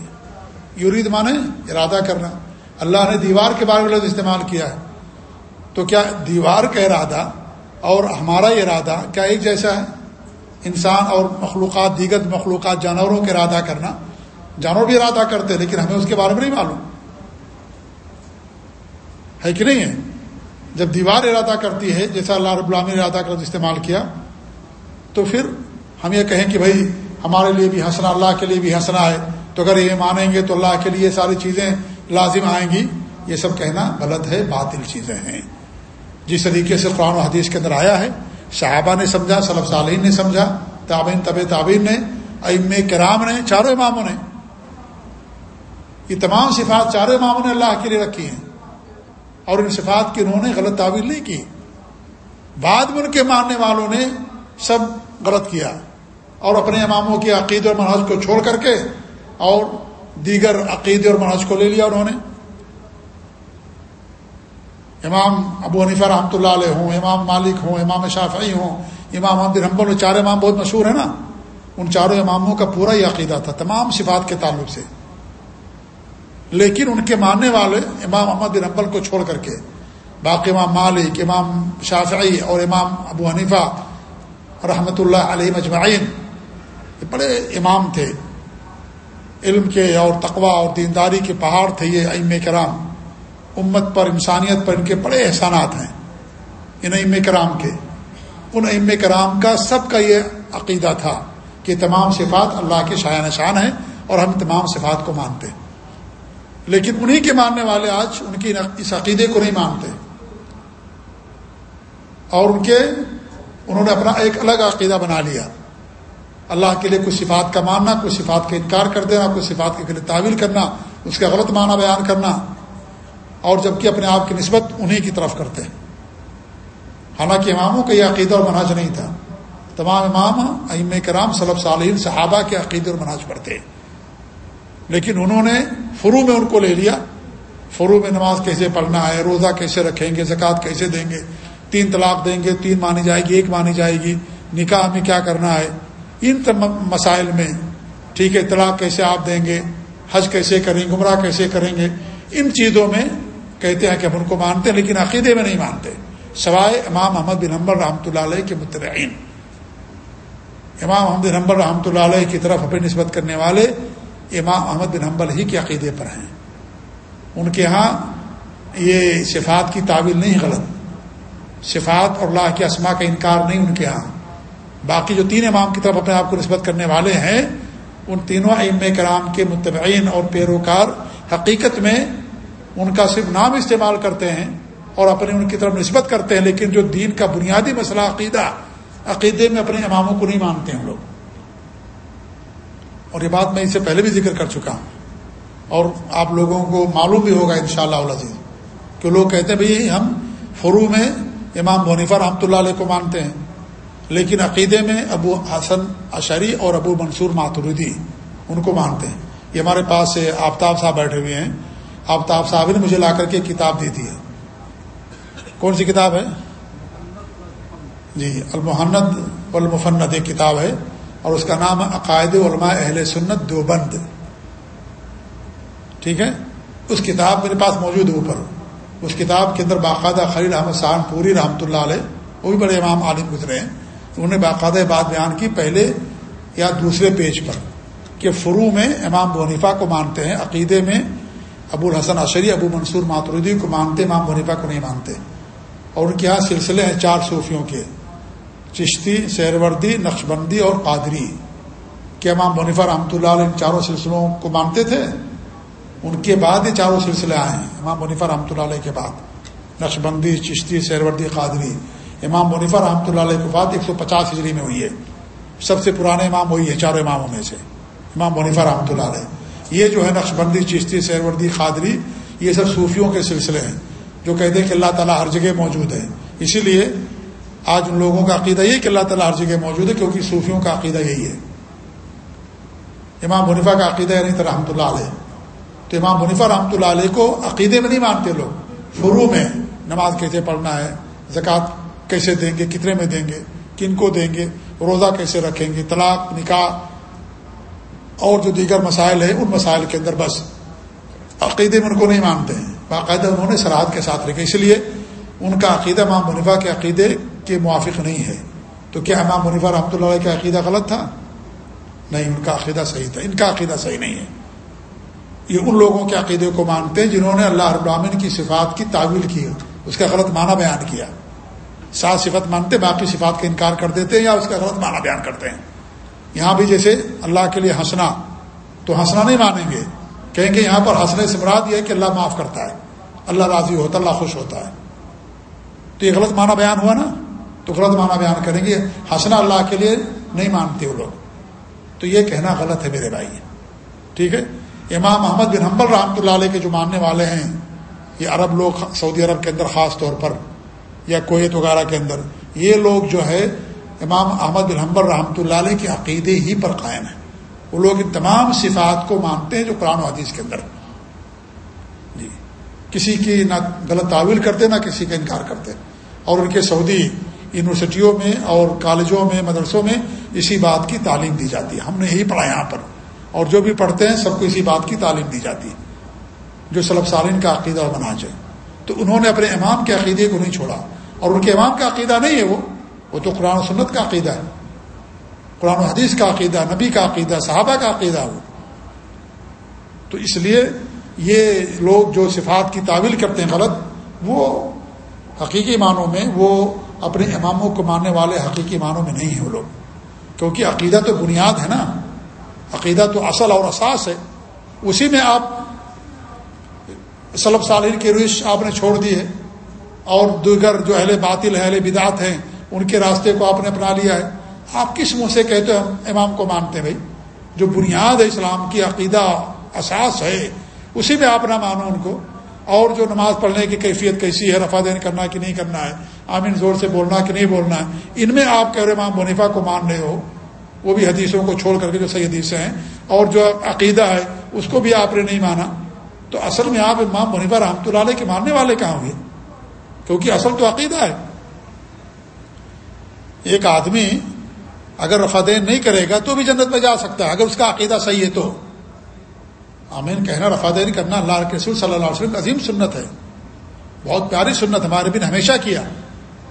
یورید مانے ارادہ کرنا. اللہ نے دیوار کے بارے میں لفظ استعمال کیا ہے. تو کیا دیوار کا ارادہ اور ہمارا ارادہ کیا ایک جیسا ہے؟ انسان اور مخلوقات، دیگر مخلوقات، جانوروں کا ارادہ کرنا. جانور بھی ارادہ کرتے لیکن ہمیں اس کے بارے میں نہیں معلوم۔ ہے کہ نہیں ہے؟ جب دیوار ارادہ کرتی ہے، جیسا اللہ رب العامی نے ارادہ کر استعمال کیا، تو پھر ہم یہ کہیں کہ بھائی، ہمارے لیے بھی ہنسنا، اللہ کے لیے بھی ہنسنا ہے۔ تو اگر یہ مانیں گے تو اللہ کے لیے ساری چیزیں لازم آئیں گی۔ یہ سب کہنا غلط ہے، باطل چیزیں ہیں۔ جس طریقے سے قرآن و حدیث کے اندر آیا ہے، صحابہ نے سمجھا صلب صالحین نے سمجھا، تابعین طب تعبین نے ام کرام نے، چاروں اماموں نے۔ یہ تمام صفات چاروں اماموں نے اللہ کے لیے رکھی ہیں۔ اور ان صفات کی انہوں نے غلط تعویل نہیں کی۔ بعد میں ان کے ماننے والوں نے سب غلط کیا۔ اور اپنے اماموں کے عقید اور منحج کو چھوڑ کر کے اور دیگر عقید اور منحج کو لے لیا انہوں نے۔ امام ابو حنیفہ رحمۃ اللہ علیہ ہوں، امام مالک ہوں، امام شافعی ہوں، امام احمد حمبل چار امام بہت مشہور ہیں نا۔ ان چاروں اماموں کا پورا ہی عقیدہ تھا، تمام صفات کے تعلق سے۔ لیکن ان کے ماننے والے امام احمد بن حمبل کو چھوڑ کر کے، باقی امام مالک، امام شافعی اور امام ابو حنیفہ رحمۃ اللہ علیہ مجمعین یہ بڑے امام تھے۔ علم کے اور تقوا اور دینداری کے پہاڑ تھے یہ ام کرام۔ امت پر، انسانیت پر ان کے بڑے احسانات ہیں، ان ام کرام کے۔ ان ام کرام کا سب کا یہ عقیدہ تھا کہ تمام صفات اللہ کے شاع نشان ہیں اور ہم تمام صفات کو مانتے۔ ہیں لیکن انہی کے ماننے والے آج ان کی اس عقیدے کو نہیں مانتے۔ اور ان کے انہوں نے اپنا ایک الگ عقیدہ بنا لیا۔ اللہ کے لیے کچھ صفات کا ماننا کچھ صفات کا انکار کر دینا کچھ صفات کے لیے تعویل کرنا، اس کا غلط معنی بیان کرنا۔ اور جبکہ اپنے آپ کی نسبت انہیں کی طرف کرتے ہیں۔ حالانکہ اماموں کا یہ عقیدہ اور مناج نہیں تھا۔ تمام امام ام کرام صلب صالحین، صحابہ کے عقیدے اور مناج پڑھتے ہیں۔ لیکن انہوں نے فرو میں ان کو لے لیا۔ فرو میں نماز کیسے پڑھنا ہے، روزہ کیسے رکھیں گے، زکوٰۃ کیسے دیں گے؟ تین طلاق دیں گے، تین مانی جائے گی، ایک مانی جائے گی۔ نکاح میں کیا کرنا ہے؟ ان مسائل میں، ٹھیک ہے، طلاق کیسے آپ دیں گے؟ حج کیسے کریں گے؟ گمراہ کیسے کریں گے؟ ان چیزوں میں کہتے ہیں کہ ہم ان کو مانتے ہیں، لیکن عقیدے میں نہیں مانتے۔ سوائے امام احمد بن حمبر رحمۃ اللہ علیہ کے متبعین۔ امام احمد بن حمبر رحمۃ اللہ علیہ کی طرف اپنی نسبت کرنے والے امام احمد بن حمبل ہی کے عقیدے پر ہیں۔ ان کے ہاں یہ صفات کی تعویل نہیں غلط۔ صفات اور اللہ کے اسما کا انکار نہیں ان کے ہاں۔ باقی جو تین امام کی طرف اپنے آپ کو نسبت کرنے والے ہیں، ان تینوں ام کرام کے متبعین اور پیروکار حقیقت میں ان کا صرف نام استعمال کرتے ہیں اور اپنے ان کی طرف نسبت کرتے ہیں، لیکن جو دین کا بنیادی مسئلہ عقیدہ، عقیدے میں اپنے اماموں کو نہیں مانتے ہیں لوگ۔ اور یہ بات میں اس سے پہلے بھی ذکر کر چکا ہوں۔ اور آپ لوگوں کو معلوم بھی ہوگا ان شاء اللہ عزیز کہ لوگ کہتے ہیں، بھائی ہم فرو میں امام بونیفا رحمۃ اللہ علیہ کو مانتے ہیں، لیکن عقیدے میں ابو حسن اشری اور ابو منصور ماتردی ان کو مانتے ہیں۔ یہ ہمارے پاس آفتاب صاحب بیٹھے ہوئے ہیں۔ آفتاب صاحب نے مجھے لا کر کے کتاب دی تھی۔ ہے کون سی کتاب ہے؟ جی المحنت والمفند ایک کتاب ہے۔ اور اس کا نام عقائد علماء اہل سنت دیوبند ٹھیک ہے؟ اس کتاب میرے پاس موجود ہے اوپر. اس کتاب کے اندر باقاعدہ خلیل احمد سان پوری رحمۃ اللہ علیہ، وہ بھی بڑے امام عالم گزرے ہیں، انہوں نے باقاعدہ بات بیان کی پہلے یا دوسرے پیج پر کہ فرو میں امام بنیفا کو مانتے ہیں، عقیدے میں ابو الحسن عشری ابو منصور ماتردی کو مانتے، امام بنیفا کو نہیں مانتے، اور ان کے یہاں سلسلے ہیں چار صوفیوں کے۔ چشتی، سیروردی، نقشبندی اور قادری۔ کہ امام بنیفا رحمۃ اللہ علیہ ان چاروں سلسلوں کو مانتے تھے؟ ان کے بعد یہ چاروں سلسلے آئے ہیں۔ امام منیفا رحمۃ اللہ علیہ کے بعد۔ نقش بندی چشتی، سیروردی، قادری۔ امام منیفا رحمۃ اللہ علیہ کے بعد ایک سو پچاس ہجری میں ہوئی ہے۔ سب سے پرانے امام وہی ہے چاروں اماموں میں سے۔ امام منیفا رحمۃ اللہ علیہ۔ یہ جو ہے نقش بندی چشتی، سیروردی، قادری، یہ سب صوفیوں کے سلسلے ہیں۔ جو کہتے ہیں کہ اللہ تعالیٰ ہر جگہ موجود ہے۔ اسی لیے آج ان لوگوں کا عقیدہ یہ کہ اللہ تعالیٰ ہر جگہ موجود ہے، کیونکہ صوفیوں کا عقیدہ یہی ہے۔ امام منیفا کا عقیدہ یعنی نہیں تھا رحمۃ اللہ علیہ۔ تو امام منیفا رحمۃ اللہ علیہ کو عقیدے میں نہیں مانتے لوگ۔ فرو میں نماز کیسے پڑھنا ہے، زکوٰۃ کیسے دیں گے، کتنے میں دیں گے، کن کو دیں گے، روزہ کیسے رکھیں گے، طلاق، نکاح، اور جو دیگر مسائل ہیں، ان مسائل کے اندر بس عقیدے میں ان کو نہیں مانتے۔ ہیں باقاعدہ انہوں نے سرحد کے ساتھ رکھے، اس لیے ان کا عقیدہ امام منیفا کے عقیدے کے موافق نہیں ہے۔ تو کیا امام منیفا رحمۃ اللہ علیہ کا عقیدہ غلط تھا؟ نہیں، ان کا عقیدہ صحیح تھا۔ ان کا عقیدہ صحیح نہیں ہے۔ یہ ان لوگوں کے عقیدے کو مانتے ہیں جنہوں نے اللہ ابراہین کی صفات کی تعویل کی اس کا غلط معنی بیان کیا۔ سات صفت مانتے، باقی صفات کا انکار کر دیتے ہیں یا اس کا غلط معنی بیان کرتے ہیں۔ یہاں بھی جیسے اللہ کے لیے ہنسنا، تو ہنسنا نہیں مانیں گے۔ کہیں گے یہاں پر ہنسنے سے مراد یہ ہے کہ اللہ معاف کرتا ہے۔ اللہ راضی ہوتا اللہ خوش ہوتا ہے۔ تو یہ غلط معنی بیان ہوا نا؟ تو غلط معنی بیان کریں گے ہنسنا اللہ کے لیے نہیں مانتے وہ لوگ۔ تو یہ کہنا غلط ہے میرے بھائی۔ ٹھیک ہے؟ امام محمد بن حمبل رحمۃ اللہ علیہ کے جو ماننے والے ہیں، یہ عرب لوگ سعودی عرب کے اندر خاص طور پر، یا کویت وغیرہ کے اندر، یہ لوگ جو ہے، امام احمد بن حمبل رحمۃ اللہ علیہ کے عقیدے ہی پر قائم ہیں۔ وہ لوگ ان تمام صفات کو مانتے ہیں جو قرآن و حدیث کے اندر۔ جی۔ کسی کی نہ غلط تعویل کرتے، نہ کسی کا انکار کرتے۔ اور ان کے سعودی یونیورسٹیوں میں اور کالجوں میں، مدرسوں میں اسی بات کی تعلیم دی جاتی ہے۔ ہم نے یہی پڑھا یہاں پر۔ اور جو بھی پڑھتے ہیں، سب کو اسی بات کی تعلیم دی جاتی ہے۔ جو سلب سالین کا عقیدہ اور مناج ہے۔ تو انہوں نے اپنے امام کے عقیدے کو نہیں چھوڑا۔ اور ان کے امام کا عقیدہ نہیں ہے وہ۔ وہ تو قرآن و سنت کا عقیدہ ہے۔ قرآن و حدیث کا عقیدہ، نبی کا عقیدہ، صحابہ کا عقیدہ وہ۔ تو اس لیے یہ لوگ جو صفات کی تعویل کرتے ہیں غلط، وہ حقیقی معنوں میں وہ اپنے اماموں کو ماننے والے حقیقی معنوں میں نہیں ہیں وہ لوگ۔ کیونکہ عقیدہ تو بنیاد ہے نا۔ عقیدہ تو اصل اور اساس ہے۔ اسی میں آپ صلب صالح کی روش آپ نے چھوڑ دی ہے۔ اور دیگر جو اہل باطل اہل بدعت ہیں، ان کے راستے کو آپ نے اپنا لیا ہے۔ آپ کس منہ سے کہتے ہیں امام کو مانتے ہیں بھائی؟ جو بنیاد ہے اسلام کی عقیدہ اساس ہے۔ اسی میں آپ نہ مانو ان کو۔ اور جو نماز پڑھنے کی کیفیت کیسی ہے رفا دین کرنا کہ نہیں کرنا ہے، آمین زور سے بولنا کہ نہیں بولنا ہے، ان میں آپ کہہ رہے امام منیفا کو مان رہے ہو، وہ بھی حدیثوں کو چھوڑ کر کے جو صحیح حدیثیں ہیں، اور جو عقیدہ ہے، اس کو بھی آپ نے نہیں مانا۔ تو اصل میں آپ امام منیفا رحمۃ اللہ علیہ کے ماننے والے کہاں ہوئے کیونکہ اصل تو عقیدہ ہے۔ ایک آدمی اگر رفا دین نہیں کرے گا تو بھی جنت میں جا سکتا ہے، اگر اس کا عقیدہ صحیح ہے تو۔ آمین، کہنا رفا دین کرنا اللہ کے رسول صلی اللہ علیہ وسلم عظیم سنت ہے۔ بہت پیاری سنت ہمارے بھی نے ہمیشہ کیا۔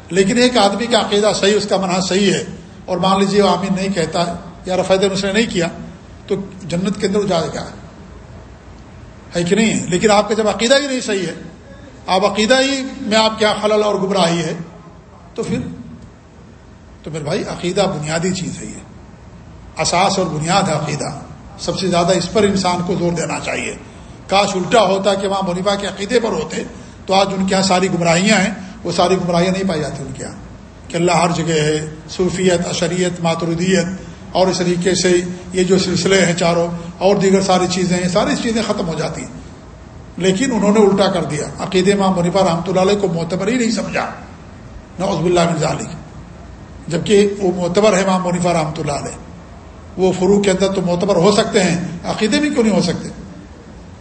لیکن ایک آدمی کا عقیدہ صحیح، اس کا منحص صحیح ہے۔ اور مان لیجیے وہ آمین نہیں کہتا یا رفا اس نے نہیں کیا، تو جنت کے اندر جائے گا۔ ہے کہ نہیں؟ ہے لیکن آپ کا جب عقیدہ ہی نہیں صحیح ہے، آپ عقیدہ ہی میں آپ کیا خلل اور گمراہی ہے، تو پھر؟ تو میرے بھائی، عقیدہ بنیادی چیز ہے یہ۔ اساس اور بنیاد ہے عقیدہ۔ سب سے زیادہ اس پر انسان کو زور دینا چاہیے۔ کاش الٹا ہوتا کہ وہاں منیفا کے عقیدے پر ہوتے، تو آج ان کے یہاں ساری گمراہیاں ہیں، وہ ساری گمراہیاں نہیں پائی جاتی ان کے یہاں۔ کہ اللہ ہر جگہ ہے، صوفیت، اشریت ماتردیت اور اس طریقے سے یہ جو سلسلے ہیں چاروں، اور دیگر ساری چیزیں ہیں، ساری چیزیں ختم ہو جاتی ہیں۔ لیکن انہوں نے الٹا کر دیا۔ عقید ماں منیفا رحمۃ اللہ علیہ کو معتبر ہی نہیں سمجھا۔ نہ عزب اللہ مرزا علی جبکہ وہ معتبر ہے ماں منیفا رحمۃ اللہ علیہ۔ وہ فروغ کے اندر تو معتبر ہو سکتے ہیں، عقیدے بھی کیوں نہیں ہو سکتے؟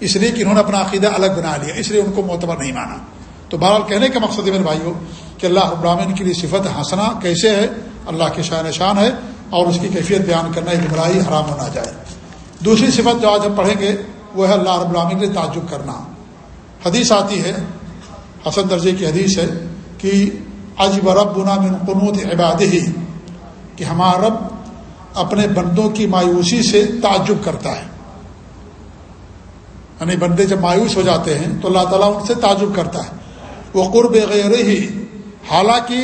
اس لیے کہ انہوں نے اپنا عقیدہ الگ بنا لیا، اس لیے ان کو معتبر نہیں مانا۔ تو بہرحال کہنے کا مقصد ہے میرے بھائیوں کہ اللہ ابراہین کی لیے صفت ہنسنا کیسے ہے؟ اللہ کے شاہ نشان ہے اور اس کی کیفیت بیان کرنا ایک حرام ہونا جائے۔ دوسری صفت جو آج ہم پڑھیں گے، وہ ہے اللہ رب العامن کے تعجب کرنا۔ حدیث آتی ہے، حسن درجے کی حدیث ہے کہ عجب رب بنا من قنوت عباد ہی کہ ہمارا رب اپنے بندوں کی مایوسی سے تعجب کرتا ہے۔ یعنی بندے جب مایوس ہو جاتے ہیں تو اللہ تعالیٰ ان سے تعجب کرتا ہے۔ وہ قرب غیر ہی حالانکہ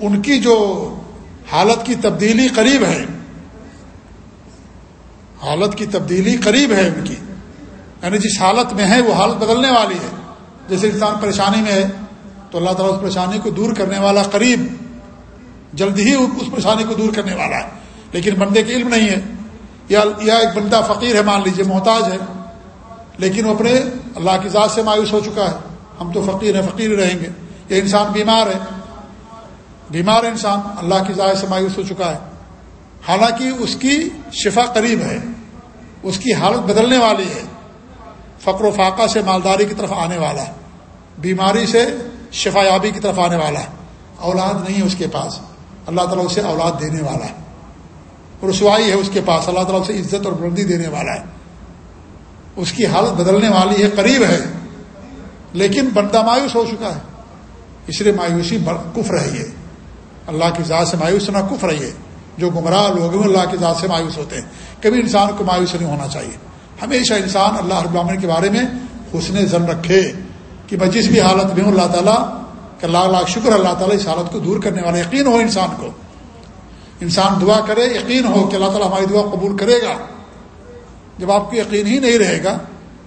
ان کی جو حالت کی تبدیلی قریب ہے، حالت کی تبدیلی قریب ہے ان کی۔ یعنی جس حالت میں ہے، وہ حالت بدلنے والی ہے۔ جیسے انسان پریشانی میں ہے، تو اللہ تعالیٰ اس پریشانی کو دور کرنے والا قریب، جلد ہی اس پریشانی کو دور کرنے والا ہے۔ لیکن بندے کے علم نہیں ہے یا ایک بندہ فقیر ہے مان لیجیے محتاج ہے، لیکن وہ اپنے اللہ کی ذات سے مایوس ہو چکا ہے۔ ہم تو فقیر ہیں، فقیر رہیں گے۔ یہ انسان بیمار ہے۔ بیمار انسان اللہ کی ذات سے مایوس ہو چکا ہے۔ حالانکہ اس کی شفا قریب ہے، اس کی حالت بدلنے والی ہے۔ فقر و فاقہ سے مالداری کی طرف آنے والا ہے۔ بیماری سے شفا یابی کی طرف آنے والا ہے۔ اولاد نہیں ہے اس کے پاس۔ اللہ تعالیٰ اسے اولاد دینے والا ہے۔ رسوائی ہے اس کے پاس، اللہ تعالیٰ اسے عزت اور بلندی دینے والا ہے۔ اس کی حالت بدلنے والی ہے، قریب ہے، لیکن بندہ مایوس ہو چکا ہے۔ اس لیے مایوسی کف رہی ہے اللہ کی ذات سے مایوس ہونا کف رہی ہے جو گمراہ لوگ ہیں اللہ کی ذات سے مایوس ہوتے ہیں۔ کبھی انسان کو مایوس نہیں ہونا چاہیے۔ ہمیشہ انسان اللہ رب العالمین کے بارے میں حسن زن رکھے کہ میں جس بھی حالت میں ہوں، اللہ تعالیٰ کہ اللہ لاکھ شکر، اللہ تعالیٰ اس حالت کو دور کرنے والا، یقین ہو انسان کو۔ انسان دعا کرے، یقین ہو کہ اللہ تعالیٰ ہماری دعا قبول کرے گا۔ جب آپ کو یقین ہی نہیں رہے گا،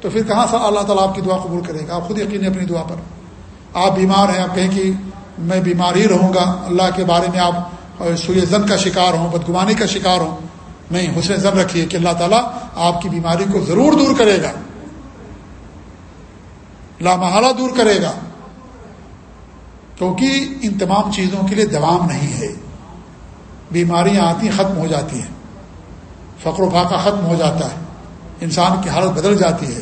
تو پھر کہاں سے اللہ تعالیٰ آپ کی دعا قبول کرے گا؟ آپ خود یقین ہے اپنی دعا پر۔ آپ بیمار ہیں، آپ کہیں کہ میں بیمار ہی رہوں گا۔ اللہ کے بارے میں آپ سوئے زن کا شکار ہوں، بدگمانی کا شکار ہوں۔ نہیں، حسن زن رکھیے کہ اللہ تعالیٰ آپ کی بیماری کو ضرور دور کرے گا۔ لامحالہ دور کرے گا۔ کیونکہ ان تمام چیزوں کے لیے دوام نہیں ہے۔ بیماریاں آتی ختم ہو جاتی ہیں۔ فقر و فاقہ ختم ہو جاتا ہے۔ انسان کی حالت بدل جاتی ہے۔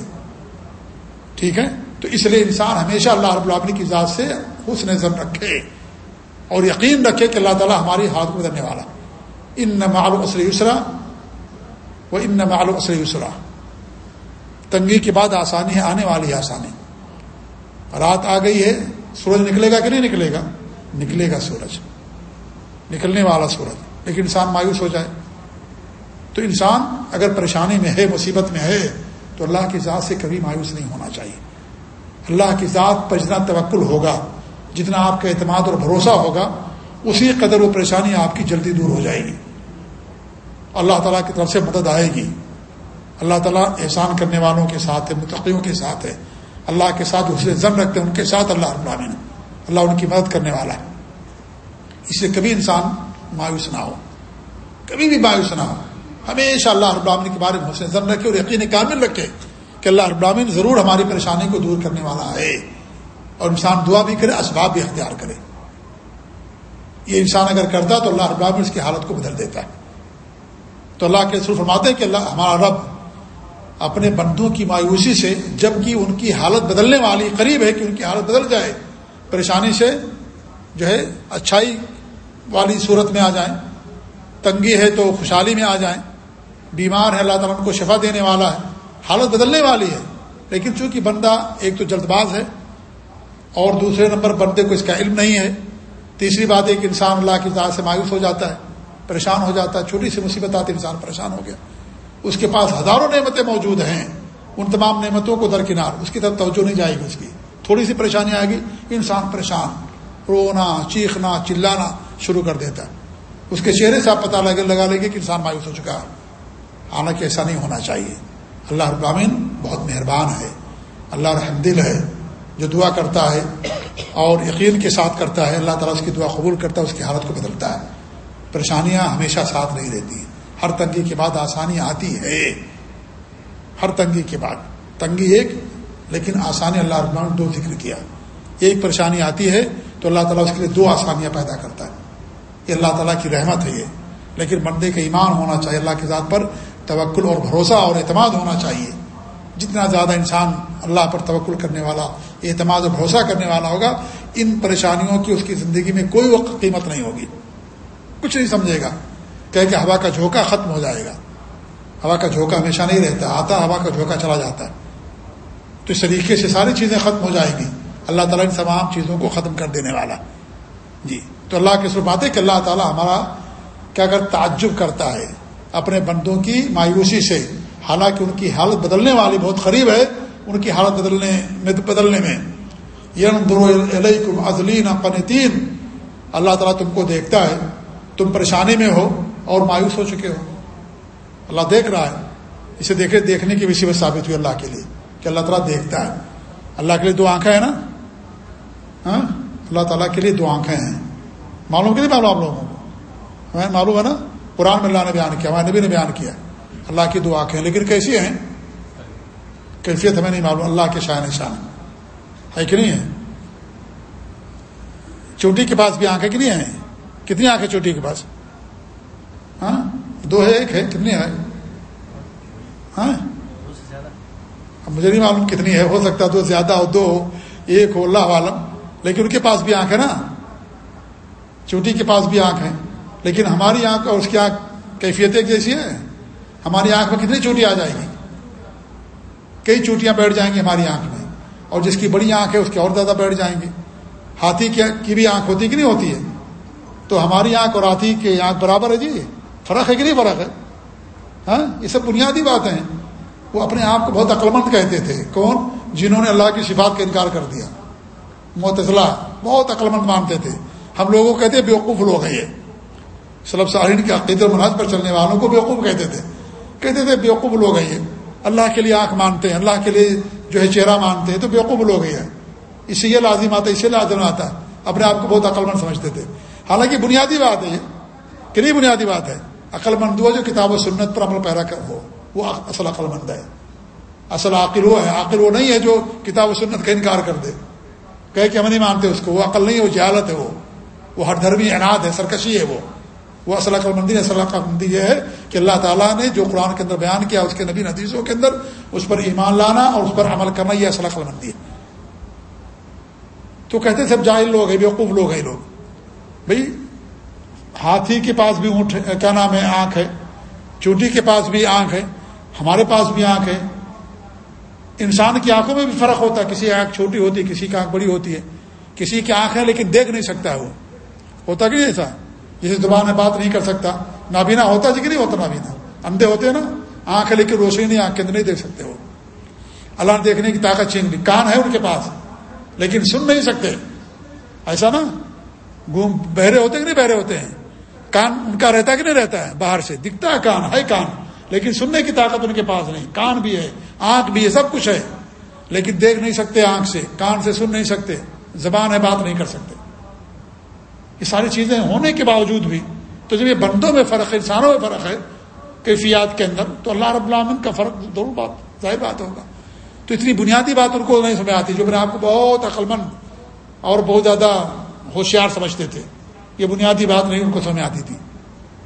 ٹھیک ہے؟ تو اس لیے انسان ہمیشہ اللہ رب العالمین کی ذات سے حسن نظر رکھے اور یقین رکھے کہ اللہ تعالیٰ ہماری حالت کو بدلنے والا ان معلوم اسر یسرا وہ ان معلوم اسر یسرا۔ تنگی کے بعد آسانی ہے، آنے والی آسانی۔ رات آ گئی ہے، سورج نکلے گا کہ نہیں نکلے گا؟ نکلے گا سورج۔ نکلنے والا سورج لیکن انسان مایوس ہو جائے۔ تو انسان اگر پریشانی میں ہے، مصیبت میں ہے، تو اللہ کی ذات سے کبھی مایوس نہیں ہونا چاہیے۔ اللہ کی ذات پر جتنا توکل ہوگا، جتنا آپ کا اعتماد اور بھروسہ ہوگا، اسی قدر وہ پریشانی آپ کی جلدی دور ہو جائے گی۔ اللہ تعالیٰ کی طرف سے مدد آئے گی۔ اللہ تعالیٰ احسان کرنے والوں کے ساتھ ہے، متقیوں کے ساتھ ہے۔ اللہ کے ساتھ اسے ضم رکھتے ہیں، ان کے ساتھ اللہ العالمین اللہ ان کی مدد کرنے والا ہے۔ اس سے کبھی انسان مایوس نہ ہو، کبھی بھی مایوس نہ ہو۔ ہمیشہ اللہ ابراہین کے بارے میں حسن زن رکھے اور یقین کامل رکھے کہ اللہ ابراہین ضرور ہماری پریشانی کو دور کرنے والا ہے۔ اور انسان دعا بھی کرے، اسباب بھی اختیار کرے۔ یہ انسان اگر کرتا تو اللہ ابراہین اس کی حالت کو بدل دیتا ہے۔ تو اللہ کے سر فرماتے ہیں کہ اللہ، ہمارا رب اپنے بندوں کی مایوسی سے جبکہ ان کی حالت بدلنے والی قریب ہے کہ ان کی حالت بدل جائے، پریشانی سے جو ہے، اچھائی والی صورت میں آ جائیں۔ تنگی ہے تو خوشحالی میں آ جائیں۔ بیمار ہے، اللہ تعالیٰ ان کو شفا دینے والا ہے۔ حالت بدلنے والی ہے۔ لیکن چونکہ بندہ ایک تو جلد باز ہے اور دوسرے نمبر بندے کو اس کا علم نہیں ہے، تیسری بات ایک انسان اللہ کی ذات سے مایوس ہو جاتا ہے، پریشان ہو جاتا ہے، چھوٹی سی مصیبت آتی انسان پریشان ہو گیا۔ اس کے پاس ہزاروں نعمتیں موجود ہیں۔ ان تمام نعمتوں کو درکنار، اس کی طرف توجہ نہیں جائے گی اس کی۔ تھوڑی سی پریشانی آئے گی، انسان پریشان۔ رونا، چیخنا، چلانا شروع کر دیتا ہے۔ اس کے چہرے سے آپ پتہ لگے، لگا لیں گے کہ انسان مایوس ہو چکا ہے۔ حالانکہ ایسا نہیں ہونا چاہیے۔ اللہ ابامین بہت مہربان ہے۔ اللہ رحم دل ہے، جو دعا کرتا ہے اور یقین کے ساتھ کرتا ہے۔ اللہ تعالیٰ اس کی دعا قبول کرتا ہے، اس کی حالت کو بدلتا ہے۔ پریشانیاں ہمیشہ ساتھ نہیں رہتی ہر تنگی کے بعد آسانی آتی ہے۔ ہر تنگی کے بعد۔ تنگی ایک، لیکن آسانی اللہ رب دو ذکر کیا۔ ایک پریشانی آتی ہے تو اللہ تعالیٰ اس کے لیے دو آسانیاں پیدا کرتا ہے۔ یہ اللہ تعالیٰ کی رحمت ہے یہ۔ لیکن بندے کا ایمان ہونا چاہیے، اللہ کی ذات پر توکل اور بھروسہ اور اعتماد ہونا چاہیے۔ جتنا زیادہ انسان اللہ پر توکل کرنے والا، اعتماد اور بھروسہ کرنے والا ہوگا، ان پریشانیوں کی، اس کی زندگی میں کوئی وقت قیمت نہیں ہوگی۔ کچھ نہیں سمجھے گا۔ کہ کہ ہوا کا جھونکا ختم ہو جائے گا۔ ہوا کا جھونکا ہمیشہ نہیں رہتا، آتا، ہوا کا جھونکا چلا جاتا ہے۔ تو اس طریقے سے ساری چیزیں ختم ہو جائیں گی۔ اللہ تعالیٰ ان تمام چیزوں کو ختم کر دینے والا۔ جی۔ تو اللہ کے سر بات ہے کہ اللہ تعالیٰ ہمارا کیا کر تعجب کرتا ہے، اپنے بندوں کی مایوسی سے، حالانکہ ان کی حالت بدلنے والی بہت قریب ہے، ان کی حالت بدلنے میں بدلنے میں۔ یہ ازلین قنتین اللہ تعالیٰ تم کو دیکھتا ہے، تم پریشانی میں ہو اور مایوس ہو چکے ہو۔ اللہ دیکھ رہا ہے۔ اسے دیکھے، دیکھنے کی وسیع ثابت ہوئی اللہ کے لیے کہ اللہ تعالیٰ دیکھتا ہے۔ اللہ کے لیے دو آنکھیں ہیں نا؟ ہاں؟ اللہ تعالیٰ کے لیے دو آنکھیں ہیں۔ معلوم کہ نہیں معلوم آپ لوگوں کو؟ ہمیں معلوم ہے نا؟ قرآن میں اللہ نے بیان کیا، ہمارے نبی نے بیان کیا۔ اللہ کی دو آنکھیں، لیکن کیسی ہیں؟ کیفیت ہمیں نہیں معلوم، اللہ کے شاہ نشان ہے کہ نہیں ہے؟ چوٹی کے پاس بھی آنکھیں کہ نہیں ہیں؟ کتنی آنکھیں چوٹی کے پاس؟ ہاں؟ دو ہے، ایک ہے، کتنی ہے؟ ہاں؟ مجھے نہیں معلوم کتنی ہے، ہو سکتا دو زیادہ ہو، دو ہو، ایک ہو، اللہ عالم۔ لیکن ان کے پاس بھی آنکھ ہے نا۔ چوٹی کے پاس بھی آنکھ ہے۔ لیکن ہماری آنکھ اور اس کی آنکھ کیفیت ایک جیسی ہے۔ ہماری آنکھ میں کتنی چوٹی آ جائے گی۔ کئی چوٹیاں بیٹھ جائیں گی ہماری آنکھ میں۔ اور جس کی بڑی آنکھ ہے، اس کی اور زیادہ بیٹھ جائیں گی۔ ہاتھی کی بھی آنکھ ہوتی کہ نہیں ہوتی ہے؟ تو ہماری آنکھ اور ہاتھی کی آنکھ برابر ہے جی۔ فرق ہے کہ نہیں فرق ہے؟ ہاں؟ یہ سب بنیادی باتیں ہیں۔ وہ اپنے آپ کو بہت عقلمند کہتے تھے۔ کون؟ جنہوں نے اللہ کی صفات کا انکار کر دیا۔ متضلاع بہت عقلمند مانتے تھے۔ ہم لوگوں کو کہتے ہیں بیوقوف لوگ ہیں یہ۔ سلب سارین کے عقید مناظ پر چلنے والوں کو بیوقوف کہتے تھے۔ کہتے تھے بیوقوف لوگ ہیں یہ۔ اللہ کے لیے آنکھ مانتے ہیں، اللہ کے لیے جو ہے چہرہ مانتے ہیں، تو بیوقوف لوگ ہیں اس سے یہ لازم آتا ہے، اس سے لازم آتا ہے۔ اپنے آپ کو بہت عقلمند سمجھتے تھے۔ حالانکہ بنیادی بات ہے یہ، کہ نہیں بنیادی بات ہے۔ عقل مند وہ جو کتاب و سنت پر عمل پیرا کر ہو، وہ اصل عقل مند ہے۔ اصل عقل وہ ہے عقل وہ نہیں ہے جو کتاب و سنت کا انکار کر دے۔ کہ ہم نہیں مانتے اس کو، وہ عقل نہیں ہے، وہ جہالت ہے وہ۔ وہ ہر دھرمی عناد ہے، سرکشی ہے وہ۔ وہ اصل عقل مندی اصل عقل مندی یہ ہے کہ اللہ تعالیٰ نے جو قرآن کے اندر بیان کیا، اس کے نبی ندیسوں کے اندر، اس پر ایمان لانا اور اس پر عمل کرنا، یہ اصل عقل مندی ہے۔ تو کہتے سب جاہل لوگ ہیں بیوقوف لوگ ہیں لوگ۔ بھائی ہاتھی کے پاس بھی اونٹ کیا نام ہے، آنکھ ہے؟ چونٹی کے پاس بھی آنکھ ہے، ہمارے پاس بھی آنکھ ہے۔ انسان کی آنکھوں میں بھی فرق ہوتا ہے، کسی آنکھ چھوٹی ہوتی ہے، کسی کی آنکھ بڑی ہوتی ہے۔ کسی کی آنکھ ہے لیکن دیکھ نہیں سکتا ہے وہ۔ ہوتا کہ نہیں ایسا؟ جسے زبان میں بات نہیں کر سکتا۔ نابینا ہوتا جی کہ نہیں ہوتا نابینا؟ اندھے ہوتے ہیں نا، آنکھ ہے لیکن روشنی نہیں، آنکھ کے اندر نہیں دیکھ سکتے وہ۔ اللہ نے دیکھنے کی طاقت چھین لی۔ کان ہے ان کے پاس، لیکن سن نہیں سکتے۔ ایسا نا؟ گم بہرے ہوتے کہ نہیں بہرے ہوتے ہیں؟ کان ان کا رہتا کہ نہیں رہتا ہے؟ باہر سے۔ دکھتا ہے کان ہے کان، لیکن سننے کی طاقت ان کے پاس نہیں۔ کان بھی ہے۔ آنکھ بھی ہے سب کچھ ہے، لیکن دیکھ نہیں سکتے آنکھ سے، کان سے سن نہیں سکتے، زبان ہے بات نہیں کر سکتے۔ یہ ساری چیزیں ہونے کے باوجود بھی، تو جب یہ بندوں میں فرق ہے، انسانوں میں فرق ہے، کیفیات کے اندر، تو اللہ رب العالمین کا فرق ضرور بات، ظاہر بات ہوگا۔ تو اتنی بنیادی بات ان کو نہیں سمجھ آتی، جو میں آپ کو بہت عقلمند اور بہت زیادہ ہوشیار سمجھتے تھے۔ یہ بنیادی بات نہیں ان کو سمجھ آتی تھی۔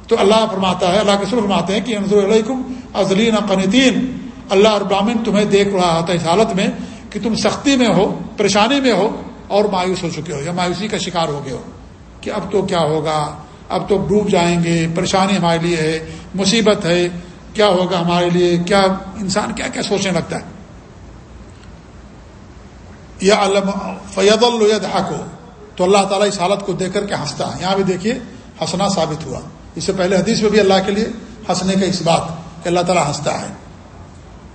تو اللہ فرماتا ہے، اللہ کے سر فرماتے ہیں کہ انضر علیکم ازلین قنتین اللہ ابراہین تمہیں دیکھ رہا تھا اس حالت میں کہ تم سختی میں ہو، پریشانی میں ہو اور مایوس ہو چکے ہو یا مایوسی کا شکار ہو گئے ہو کہ اب تو کیا ہوگا؟ اب تو ڈوب جائیں گے، پریشانی ہمارے لیے ہے، مصیبت ہے، کیا ہوگا ہمارے لیے؟ کیا انسان کیا کیا سوچنے لگتا ہے؟ یا علم فید الحق تو اللہ تعالیٰ اس حالت کو دیکھ کر کے ہنستا ہے۔ یہاں بھی دیکھیے، ہنسنا ثابت ہوا۔ اس سے پہلے حدیث میں بھی اللہ کے لیے ہنسنے کا اس بات کہ اللہ تعالیٰ ہنستا ہے۔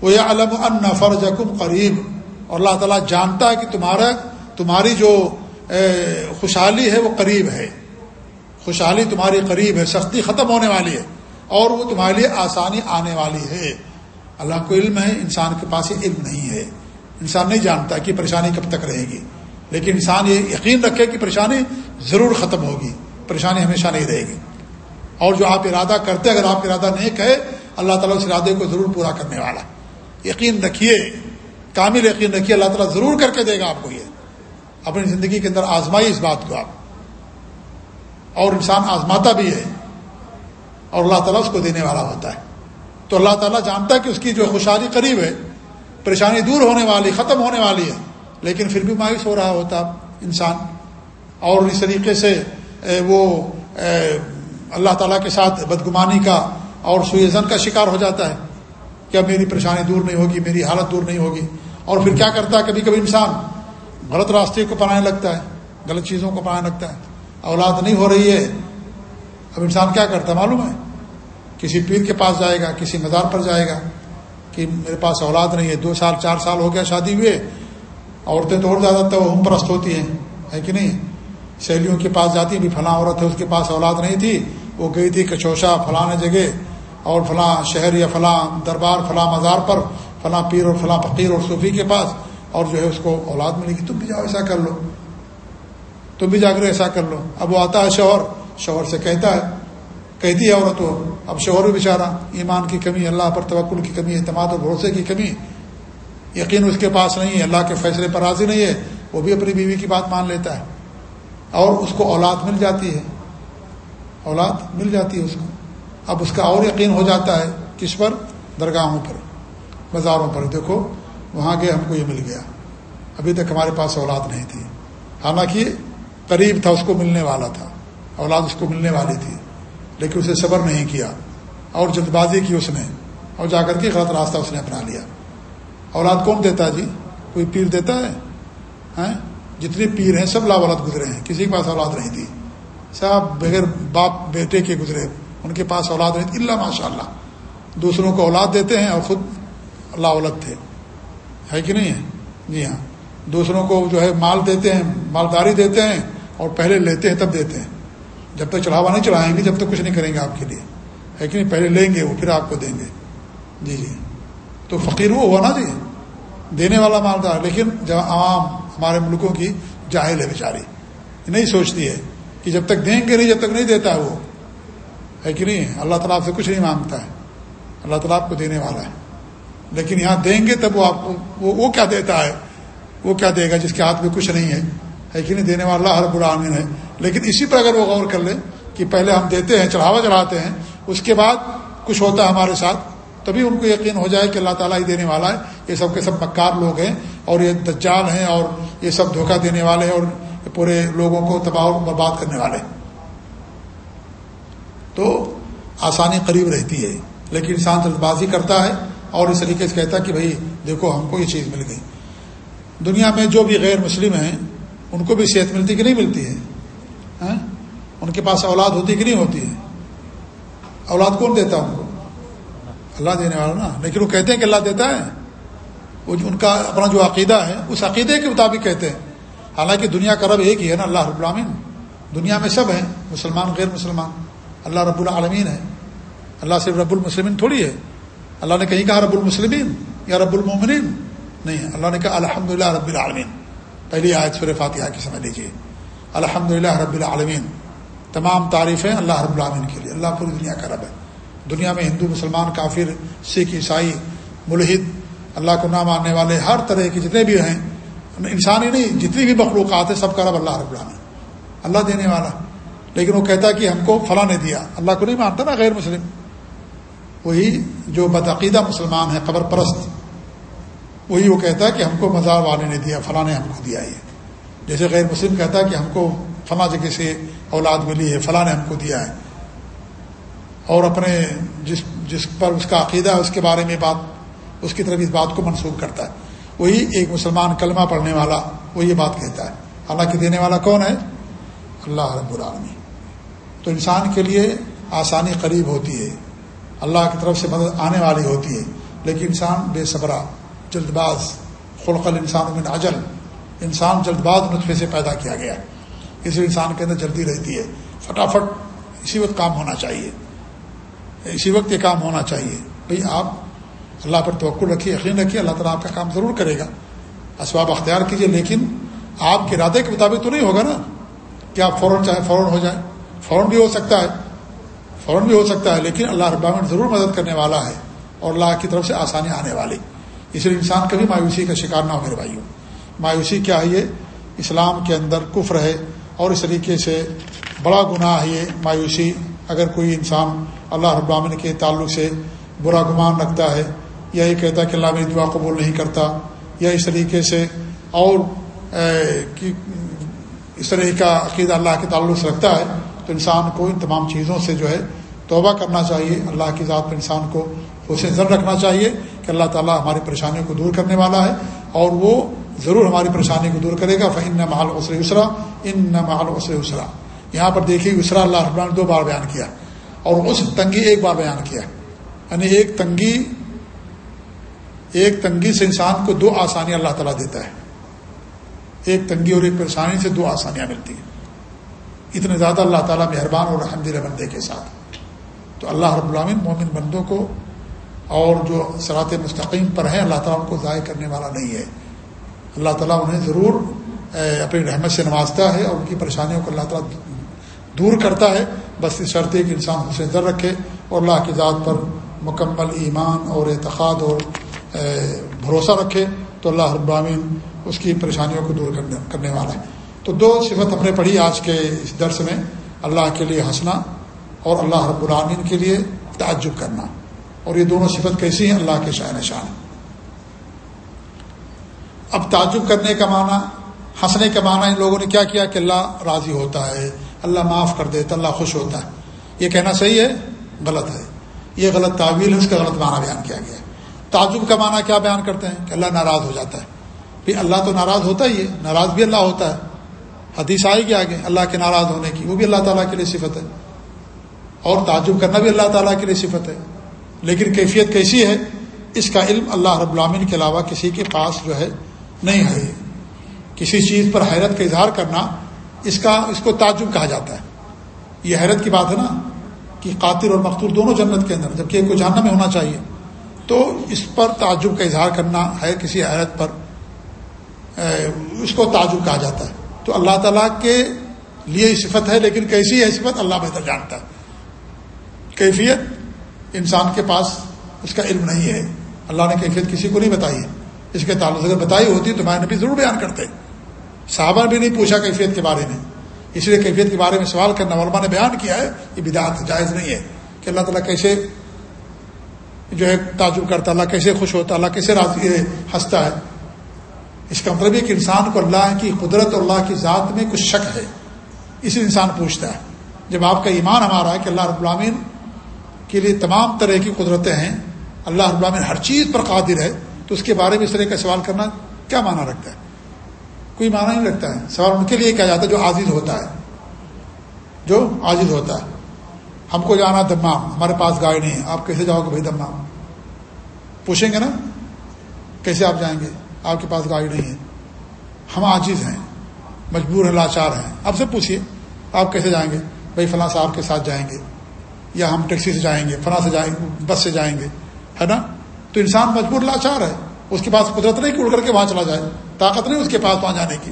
وہ یا علم ان نفر قریب اور اللہ تعالیٰ جانتا ہے کہ تمہارا تمہاری جو خوشحالی ہے وہ قریب ہے۔ خوشحالی تمہاری قریب ہے، سختی ختم ہونے والی ہے، اور وہ تمہارے لیے آسانی آنے والی ہے۔ اللہ کو علم ہے، انسان کے پاس یہ علم نہیں ہے۔ انسان نہیں جانتا کہ پریشانی کب تک رہے گی۔ لیکن انسان یہ یقین رکھے کہ پریشانی ضرور ختم ہوگی، پریشانی ہمیشہ نہیں رہے گی۔ اور جو آپ ارادہ کرتے اگر آپ ارادہ نہیں کہے، اللہ تعالیٰ اس ارادے کو ضرور پورا کرنے والا یقین رکھیے، کامل یقین رکھیے، اللہ تعالیٰ ضرور کر کے دے گا آپ کو یہ۔ اپنی زندگی کے اندر آزمائی اس بات کو آپ۔ اور انسان آزماتا بھی ہے اور اللہ تعالیٰ اس کو دینے والا ہوتا ہے۔ تو اللہ تعالیٰ جانتا ہے کہ اس کی جو خوشحالی قریب ہے، پریشانی دور ہونے والی، ختم ہونے والی ہے، لیکن پھر بھی مایوس ہو رہا ہوتا انسان۔ اور اس طریقے سے وہ اللہ تعالیٰ کے ساتھ بدگمانی کا اور سوئزن کا شکار ہو جاتا ہے۔ کہ اب میری پریشانی دور نہیں ہوگی، میری حالت دور نہیں ہوگی۔ اور پھر کیا کرتا ہے؟ کبھی کبھی انسان غلط راستے کو پڑھانے لگتا ہے، غلط چیزوں کو پڑھانے لگتا ہے۔ اولاد نہیں ہو رہی ہے، اب انسان کیا کرتا ہے معلوم ہے؟ کسی پیر کے پاس جائے گا، کسی مزار پر جائے گا کہ میرے پاس اولاد نہیں ہے، دو سال، چار سال ہو گیا، شادی ہوئے عورتیں تو اور زیادہ تو ہم پرست ہوتی ہیں، ہے کہ نہیں؟ سہیلیوں کے پاس جاتی بھی، فلاں عورت ہے، اس کے پاس اولاد نہیں تھی، وہ گئی تھی کچوشا فلاں جگہ۔ اور فلاں شہر یا فلاں دربار، فلاں مزار پر، فلاں پیر اور فلاں فقیر اور صوفی کے پاس اور جو ہے اس کو اولاد ملے گی تم بھی جاؤ ایسا کر لو۔ تم بھی جا کر ایسا کر لو۔ اب وہ آتا ہے شوہر شوہر سے کہتا ہے، کہتی ہے عورت وہ اب شوہر بھی بیچارہ ایمان کی کمی، اللہ پر توکل کی کمی، اعتماد اور بھروسے کی کمی، یقین اس کے پاس نہیں ہے، اللہ کے فیصلے پر راضی نہیں ہے، وہ بھی اپنی بیوی کی بات مان لیتا ہے۔ اور اس کو اولاد مل جاتی ہے۔ اولاد مل جاتی ہے اس کو۔ اب اس کا اور یقین ہو جاتا ہے کس پر؟ درگاہوں پر، بازاروں پر۔ دیکھو، وہاں گئے ہم کو یہ مل گیا۔ ابھی تک ہمارے پاس اولاد نہیں تھی۔ حالانکہ قریب تھا، اس کو ملنے والا تھا۔ اولاد اس کو ملنے والی تھی، لیکن اسے صبر نہیں کیا۔ اور جلد بازی کی اس نے، اور جا کر کے غلط راستہ اس نے اپنا لیا۔ اولاد کون دیتا ہے جی؟ کوئی پیر دیتا ہے؟ ہاں؟ جتنے پیر ہیں، سب لاولاد گزرے ہیں۔ کسی کے پاس اولاد نہیں تھی۔ سب بغیر باپ بیٹے کے گزرے۔ ان کے پاس اولاد نہیں تھی اللہ ماشاء اللہ دوسروں کو اولاد دیتے ہیں اور خود اللہ اولاد تھے۔ ہے کہ نہیں ہے؟ جی ہاں۔ دوسروں کو جو ہے مال دیتے ہیں، مالداری دیتے ہیں اور پہلے لیتے ہیں، تب دیتے ہیں۔ جب تک چڑھاوا نہیں چڑھائیں گے، جب تک کچھ نہیں کریں گے آپ کے لیے۔ ہے کہ نہیں؟ پہلے لیں گے وہ، پھر آپ کو دیں گے۔ جی جی۔ تو فقیر وہ ہوا نا جی۔ دینے والا مالدار۔ لیکن جب عوام ہمارے ملکوں کی جاہل ہے بیچاری۔ نہیں سوچتی ہے کہ جب تک دیں گے نہیں، جب تک نہیں دیتا ہے وہ۔ ہے کہ نہیں؟ اللہ تعالیٰ آپ سے کچھ نہیں مانگتا ہے۔ اللہ تعالیٰ آپ کو دینے والا ہے۔ لیکن یہاں دیں گے تب وہ آپ کو وہ کیا دیتا ہے؟ وہ کیا دے گا جس کے ہاتھ میں کچھ نہیں ہے؟ ہے کہ نہیں؟ دینے والا ہر برامین ہے۔ لیکن اسی پر اگر وہ غور کر لیں کہ پہلے ہم دیتے ہیں، چڑھاوا چڑھاتے ہیں، اس کے بعد کچھ ہوتا ہے ہمارے ساتھ، تبھی ان کو یقین ہو جائے کہ اللہ تعالیٰ ہی دینے والا ہے۔ یہ سب کے سب مکار لوگ ہیں اور یہ دجال ہیں اور یہ سب دھوکہ دینے والے ہیں اور پورے لوگوں کو تباہ برباد کرنے والے ہیں۔ تو آسانی قریب رہتی ہے۔ لیکن انسان جلد بازی کرتا ہے اور اس طریقے سے کہتا ہے کہ بھائی، دیکھو، ہم کو یہ چیز مل گئی۔ دنیا میں جو بھی غیر مسلم ہیں، ان کو بھی صحت ملتی کہ نہیں ملتی ہے؟ ہاں؟ ان کے پاس اولاد ہوتی کہ نہیں ہوتی ہے؟ اولاد کون دیتا ان کو؟ اللہ دینے والا نا۔ لیکن وہ کہتے ہیں کہ اللہ دیتا ہے۔ وہ ان کا اپنا جو عقیدہ ہے، اس عقیدے کے مطابق کہتے ہیں۔ حالانکہ دنیا کا رب ایک ہی ہے نا، اللہ رب العالمین۔ دنیا میں سب ہیں، مسلمان، غیر مسلمان۔ اللہ رب العالمین ہے۔ اللہ صرف رب المسلمین تھوڑی ہے۔ اللہ نے کہیں کہا رب المسلمین یا رب المومنین نہیں اللہ نے کہا الحمد للہ رب العالمین۔ پہلی آیت سور فاتحہ کی سمجھ لیجیے الحمد للہ رب العالمین۔ تمام تعریفیں اللہ رب العالمین کے لیے۔ اللہ پوری دنیا کا رب ہے۔ دنیا میں ہندو، مسلمان، کافر، سکھ، عیسائی، ملحد، اللہ کو نہ ماننے والے ہر طرح کے جتنے بھی ہیں انسانی نہیں، جتنی بھی مخلوقات ہیں، سب کا رب اللہ رب العالمین۔ اللہ دینے والا۔ لیکن وہ کہتا کہ ہم کو فلاں نے دیا۔ اللہ کو نہیں مانتا نا غیر مسلم۔ وہی جو بدعقیدہ مسلمان ہے قبر پرست۔ وہی وہ کہتا ہے کہ ہم کو مزار والے نے دیا، فلاں نے ہم کو دیا یہ۔ جیسے غیر مسلم کہتا ہے کہ ہم کو فلاں جگہ سے اولاد ملی ہے، فلاں نے ہم کو دیا ہے۔ اور اپنے جس جس پر اس کا عقیدہ ہے اس کے بارے میں بات، اس کی طرف اس بات کو منسوخ کرتا ہے۔ وہی ایک مسلمان کلمہ پڑھنے والا وہ یہ بات کہتا ہے۔ حالانکہ دینے والا کون ہے؟ اللہ رب العالمی تو انسان کے لیے آسانی قریب ہوتی ہے۔ اللہ کی طرف سے مدد آنے والی ہوتی ہے۔ لیکن انسان بے صبرہ جلد باز خلقل انسان میں اجل انسان جلد باز نطفے سے پیدا کیا گیا۔ اس لیے انسان کے اندر جلدی رہتی ہے۔ فٹافٹ اسی وقت کام ہونا چاہیے۔ اسی وقت یہ کام ہونا چاہیے۔ بھئی آپ اللہ پر توقع رکھیے، یقین رکھیے، اللہ تعالیٰ آپ کا کام ضرور کرے گا۔ اسباب اختیار کیجیے لیکن آپ کے ارادے کے مطابق تو نہیں ہوگا نا کہ آپ فوراً چاہے فوراً ہو جائے فوراً بھی ہو سکتا ہے، فوراً بھی ہو سکتا ہے، لیکن اللہ ربامن ضرور مدد کرنے والا ہے اور اللہ کی طرف سے آسانی آنے والی۔ اس لیے انسان کبھی مایوسی کا شکار نہ ہو، میرے بھائیوں۔ مایوسی کیا ہے یہ؟ اسلام کے اندر کفر ہے اور اس طریقے سے بڑا گناہ ہے یہ مایوسی۔ اگر کوئی انسان اللہ ابامن کے تعلق سے برا گمان رکھتا ہے، یا یہ کہتا ہے کہ اللہ میری دعا قبول نہیں کرتا، یا اس طریقے سے اور اس طرح کا عقیدہ اللہ کے تعلق سے رکھتا ہے تو انسان کو ان تمام چیزوں سے جو ہے توبہ کرنا چاہیے۔ اللہ کی ذات پر انسان کو اسے زن رکھنا چاہیے کہ اللہ تعالیٰ ہماری پریشانیوں کو دور کرنے والا ہے اور وہ ضرور ہماری پریشانی کو دور کرے گا۔ فن نہ محل وسر اسرا ان نہ محل وسر اسرا یہاں پر دیکھیے اسرا اللہ رحمان نے دو بار بیان کیا اور اس تنگی ایک بار بیان کیا۔ یعنی ایک تنگی ایک تنگی سے انسان کو دو آسانیاں اللہ تعالیٰ دیتا ہے۔ ایک تنگی اور ایک پریشانی سے دو آسانیاں ملتی ہیں۔ اتنے زیادہ اللہ تعالیٰ مہربان اور رحمد بندے کے ساتھ۔ تو اللہ رب العامن مومن بندوں کو اور جو سرات مستقیم پر ہیں، اللہ تعالیٰ ان کو ضائع کرنے والا نہیں ہے۔ اللہ تعالیٰ انہیں ضرور اپنی رحمت سے نوازتا ہے اور ان کی پریشانیوں کو اللہ تعالیٰ دور کرتا ہے۔ بس اس شرط کہ انسان اسے در رکھے اور اللہ کی ذات پر مکمل ایمان اور اعتقاد اور بھروسہ رکھے تو اللہ رب العامن اس کی پریشانیوں کو دور کرنے والا ہے۔ تو دو صفت ہم نے پڑھی آج کے اس درس میں، اللہ کے لیے ہنسنا اور اللہ رب العامین کے لیے تعجب کرنا۔ اور یہ دونوں صفت کیسی ہیں؟ اللہ کے شاہ نشان۔ اب تعجب کرنے کا معنی، ہنسنے کا معنی ان لوگوں نے کیا کیا کہ اللہ راضی ہوتا ہے، اللہ معاف کر دیتا اللہ خوش ہوتا ہے۔ یہ کہنا صحیح ہے، غلط ہے۔ یہ غلط تعویل ہے، اس کا غلط معنی بیان کیا گیا ہے۔ تعجب کا معنی کیا بیان کرتے ہیں؟ کہ اللہ ناراض ہو جاتا ہے۔ پھر اللہ تو ناراض ہوتا ہی ہے، ناراض بھی اللہ ہوتا ہے۔ حدیث آئے گی آگے؟ اللہ کے ناراض ہونے کی۔ وہ بھی اللہ تعالیٰ کے لیے صفت ہے۔ اور تعجب کرنا بھی اللہ تعالیٰ کے لیے صفت ہے۔ لیکن کیفیت کیسی ہے؟ اس کا علم اللہ رب العامن کے علاوہ کسی کے پاس جو ہے نہیں ہے۔ کسی چیز پر حیرت کا اظہار کرنا اس کا، اس کو تعجب کہا جاتا ہے۔ یہ حیرت کی بات ہے نا کہ قاتل اور مختور دونوں جنت کے اندر، جبکہ ایک کو جاننا میں ہونا چاہیے۔ تو اس پر تعجب کا اظہار کرنا ہے، کسی حیرت پر اس کو تعجب کہا جاتا ہے۔ تو اللہ تعالیٰ کے لیے صفت ہے، لیکن کیسی ہے صفت؟ اللہ بہتر جانتا ہے۔ کیفیت انسان کے پاس اس کا علم نہیں ہے۔ اللہ نے کیفیت کسی کو نہیں بتائی ہے۔ اس کے تعلق اگر بتائی ہوتی تو میں نبی ضرور بیان کرتے۔ صحابہ بھی نہیں پوچھا کیفیت کے بارے میں۔ اس لیے کیفیت کے بارے میں سوال کرنا علماء نے بیان کیا ہے، یہ بدعت جائز نہیں ہے کہ اللہ تعالیٰ کیسے جو ہے تعجب کرتا، اللہ کیسے خوش ہوتا، اللہ کیسے راضی ہنستا ہے۔ اس کا مطلب یہ کہ انسان کو اللہ کی قدرت اور اللہ کی ذات میں کچھ شک ہے۔ اس لیے انسان پوچھتا ہے۔ جب آپ کا ایمان ہمارا ہے کہ اللہ رب العامین کے لیے تمام طرح کی قدرتیں ہیں، اللہ رب العامین ہر چیز پر قادر ہے، تو اس کے بارے میں اس طرح کا سوال کرنا کیا معنی رکھتا ہے؟ کوئی معنی نہیں رکھتا ہے۔ سوال ان کے لیے کیا جاتا ہے؟ جو عاجز ہوتا ہے۔ جو عاجز ہوتا ہے۔ ہم کو جانا دمام، ہمارے پاس گائے نہیں ہے۔ آپ کیسے جاؤ گے بھائی دمام؟ پوچھیں گے نا؟ کیسے آپ جائیں گے؟ آپ کے پاس گاڑی نہیں ہے۔ ہم عاجز ہیں، مجبور ہیں، لاچار ہیں۔ آپ سے پوچھیے آپ کیسے جائیں گے؟ بھائی، فلاں صاحب کے ساتھ جائیں گے، یا ہم ٹیکسی سے جائیں گے، فلاں سے جائیں گے، بس سے جائیں گے، ہے نا؟ تو انسان مجبور، لاچار ہے۔ اس کے پاس قدرت نہیں کہ اڑ کر کے وہاں چلا جائے۔ طاقت نہیں اس کے پاس وہاں جانے کی۔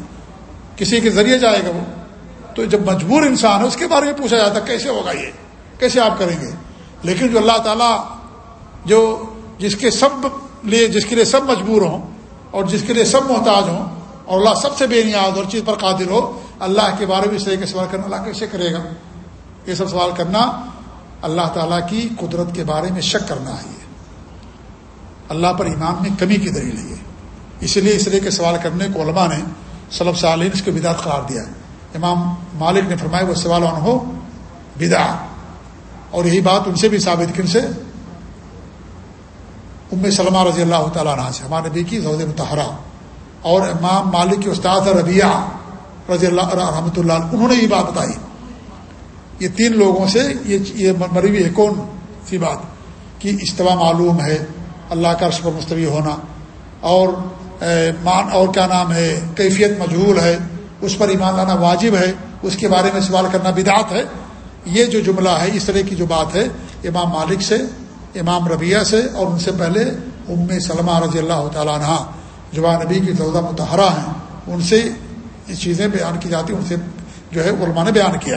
کسی کے ذریعے جائے گا وہ۔ تو جب مجبور انسان ہے، اس کے بارے میں پوچھا جاتا ہے، کیسے ہوگا یہ؟ کیسے آپ کریں گے؟ لیکن جو اللہ تعالیٰ جو جس کے سب لیے، جس کے لیے سب مجبور ہوں اور جس کے لیے سب محتاج ہوں اور اللہ سب سے بے نیاز اور چیز پر قادر ہو، اللہ کے بارے میں اس طرح کے سوال کرنا، اللہ کیسے کرے گا۔ یہ سب سوال کرنا اللہ تعالیٰ کی قدرت کے بارے میں شک کرنا ہے۔ اللہ پر ایمان میں کمی کی دلیل ہے۔ اس لیے اس طرح کے سوال کرنے کو علماء نے صلب صالین اس کو بدعت قرار دیا۔ ہے امام مالک نے فرمایا، وہ سوال ہو بدا اور یہی بات ان سے بھی ثابت، کن سے؟ ام سلمہ رضی اللہ تعالیٰ عنہ سے، ہمارے نبی کی زود متحرہ اور امام مالک کے استاد ربیہ رضی اللہ رحمۃ اللہ انہوں نے یہ بات بتائی۔ یہ تین لوگوں سے یہ مروی ہے۔ کون؟ سی بات۔ کہ استوا معلوم ہے، اللہ کا عرش پر مستوی ہونا۔ اور مان، اور کیا نام ہے؟ کیفیت مجہول ہے۔ اس پر ایمان لانا واجب ہے۔ اس کے بارے میں سوال کرنا بدعت ہے۔ یہ جو جملہ ہے، اس طرح کی جو بات ہے، امام مالک سے امام ربیہ سے اور ان سے پہلے ام سلمہ رضی اللہ تعالیٰ عنہ جو نبی کی زودہ متحرہ ہیں، ان سے یہ چیزیں بیان کی جاتی، ان سے جو ہے علماء نے بیان کیا۔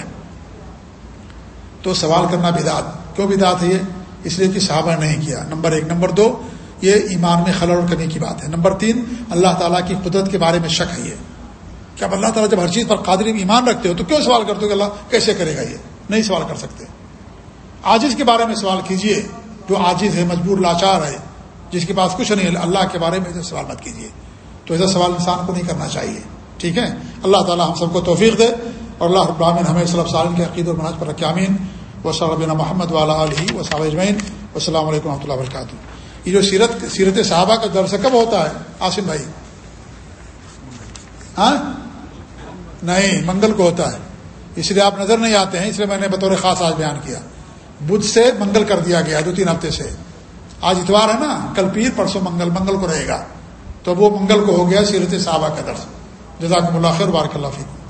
تو سوال کرنا بدعت، کیوں بدعت ہے یہ؟ اس لیے کہ صحابہ نہیں کیا۔ نمبر ایک. نمبر دو، یہ ایمان میں خلل اور کمی کی بات ہے۔ نمبر تین، اللہ تعالیٰ کی قدرت کے بارے میں شک ہے یہ۔ کہ اب اللہ تعالیٰ جب ہر چیز پر قادر ایمان رکھتے ہو، تو کیوں سوال کرتے ہو کہ اللہ کیسے کرے گا یہ؟ نہیں سوال کر سکتے۔ آج اس کے بارے میں سوال کیجیے۔ جو عاجز ہے، مجبور، لاچار ہے، جس کے پاس کچھ نہیں ہے، اللہ کے بارے میں سوال مت کیجیے تو ایسا سوال انسان کو نہیں کرنا چاہیے، ٹھیک ہے؟ اللہ تعالیٰ ہم سب کو توفیق دے اور اللہ ابراہین ہمیں صلی سالم کے عقید اور مناج پر رقامین و صلی محمد والا علیہ و صاحب اجمین السلام علیکم و رحمۃ اللہ وبرکاتہ۔ یہ جو سیرت سیرت صحابہ کا درس کب ہوتا ہے؟ آصم بھائی۔ ہاں؟ نہیں، منگل کو ہوتا ہے۔ اس لیے آپ نظر نہیں آتے ہیں، اس لیے میں نے بطور خاص آج بیان کیا۔ بدھ سے منگل کر دیا گیا، دو تین ہفتے سے۔ آج اتوار ہے نا، کل پیر پرسوں منگل منگل کو رہے گا۔ تو وہ منگل کو ہو گیا سیرت صحابہ کا درس۔ جزاک اللہ خیر، بارک اللہ فیکم۔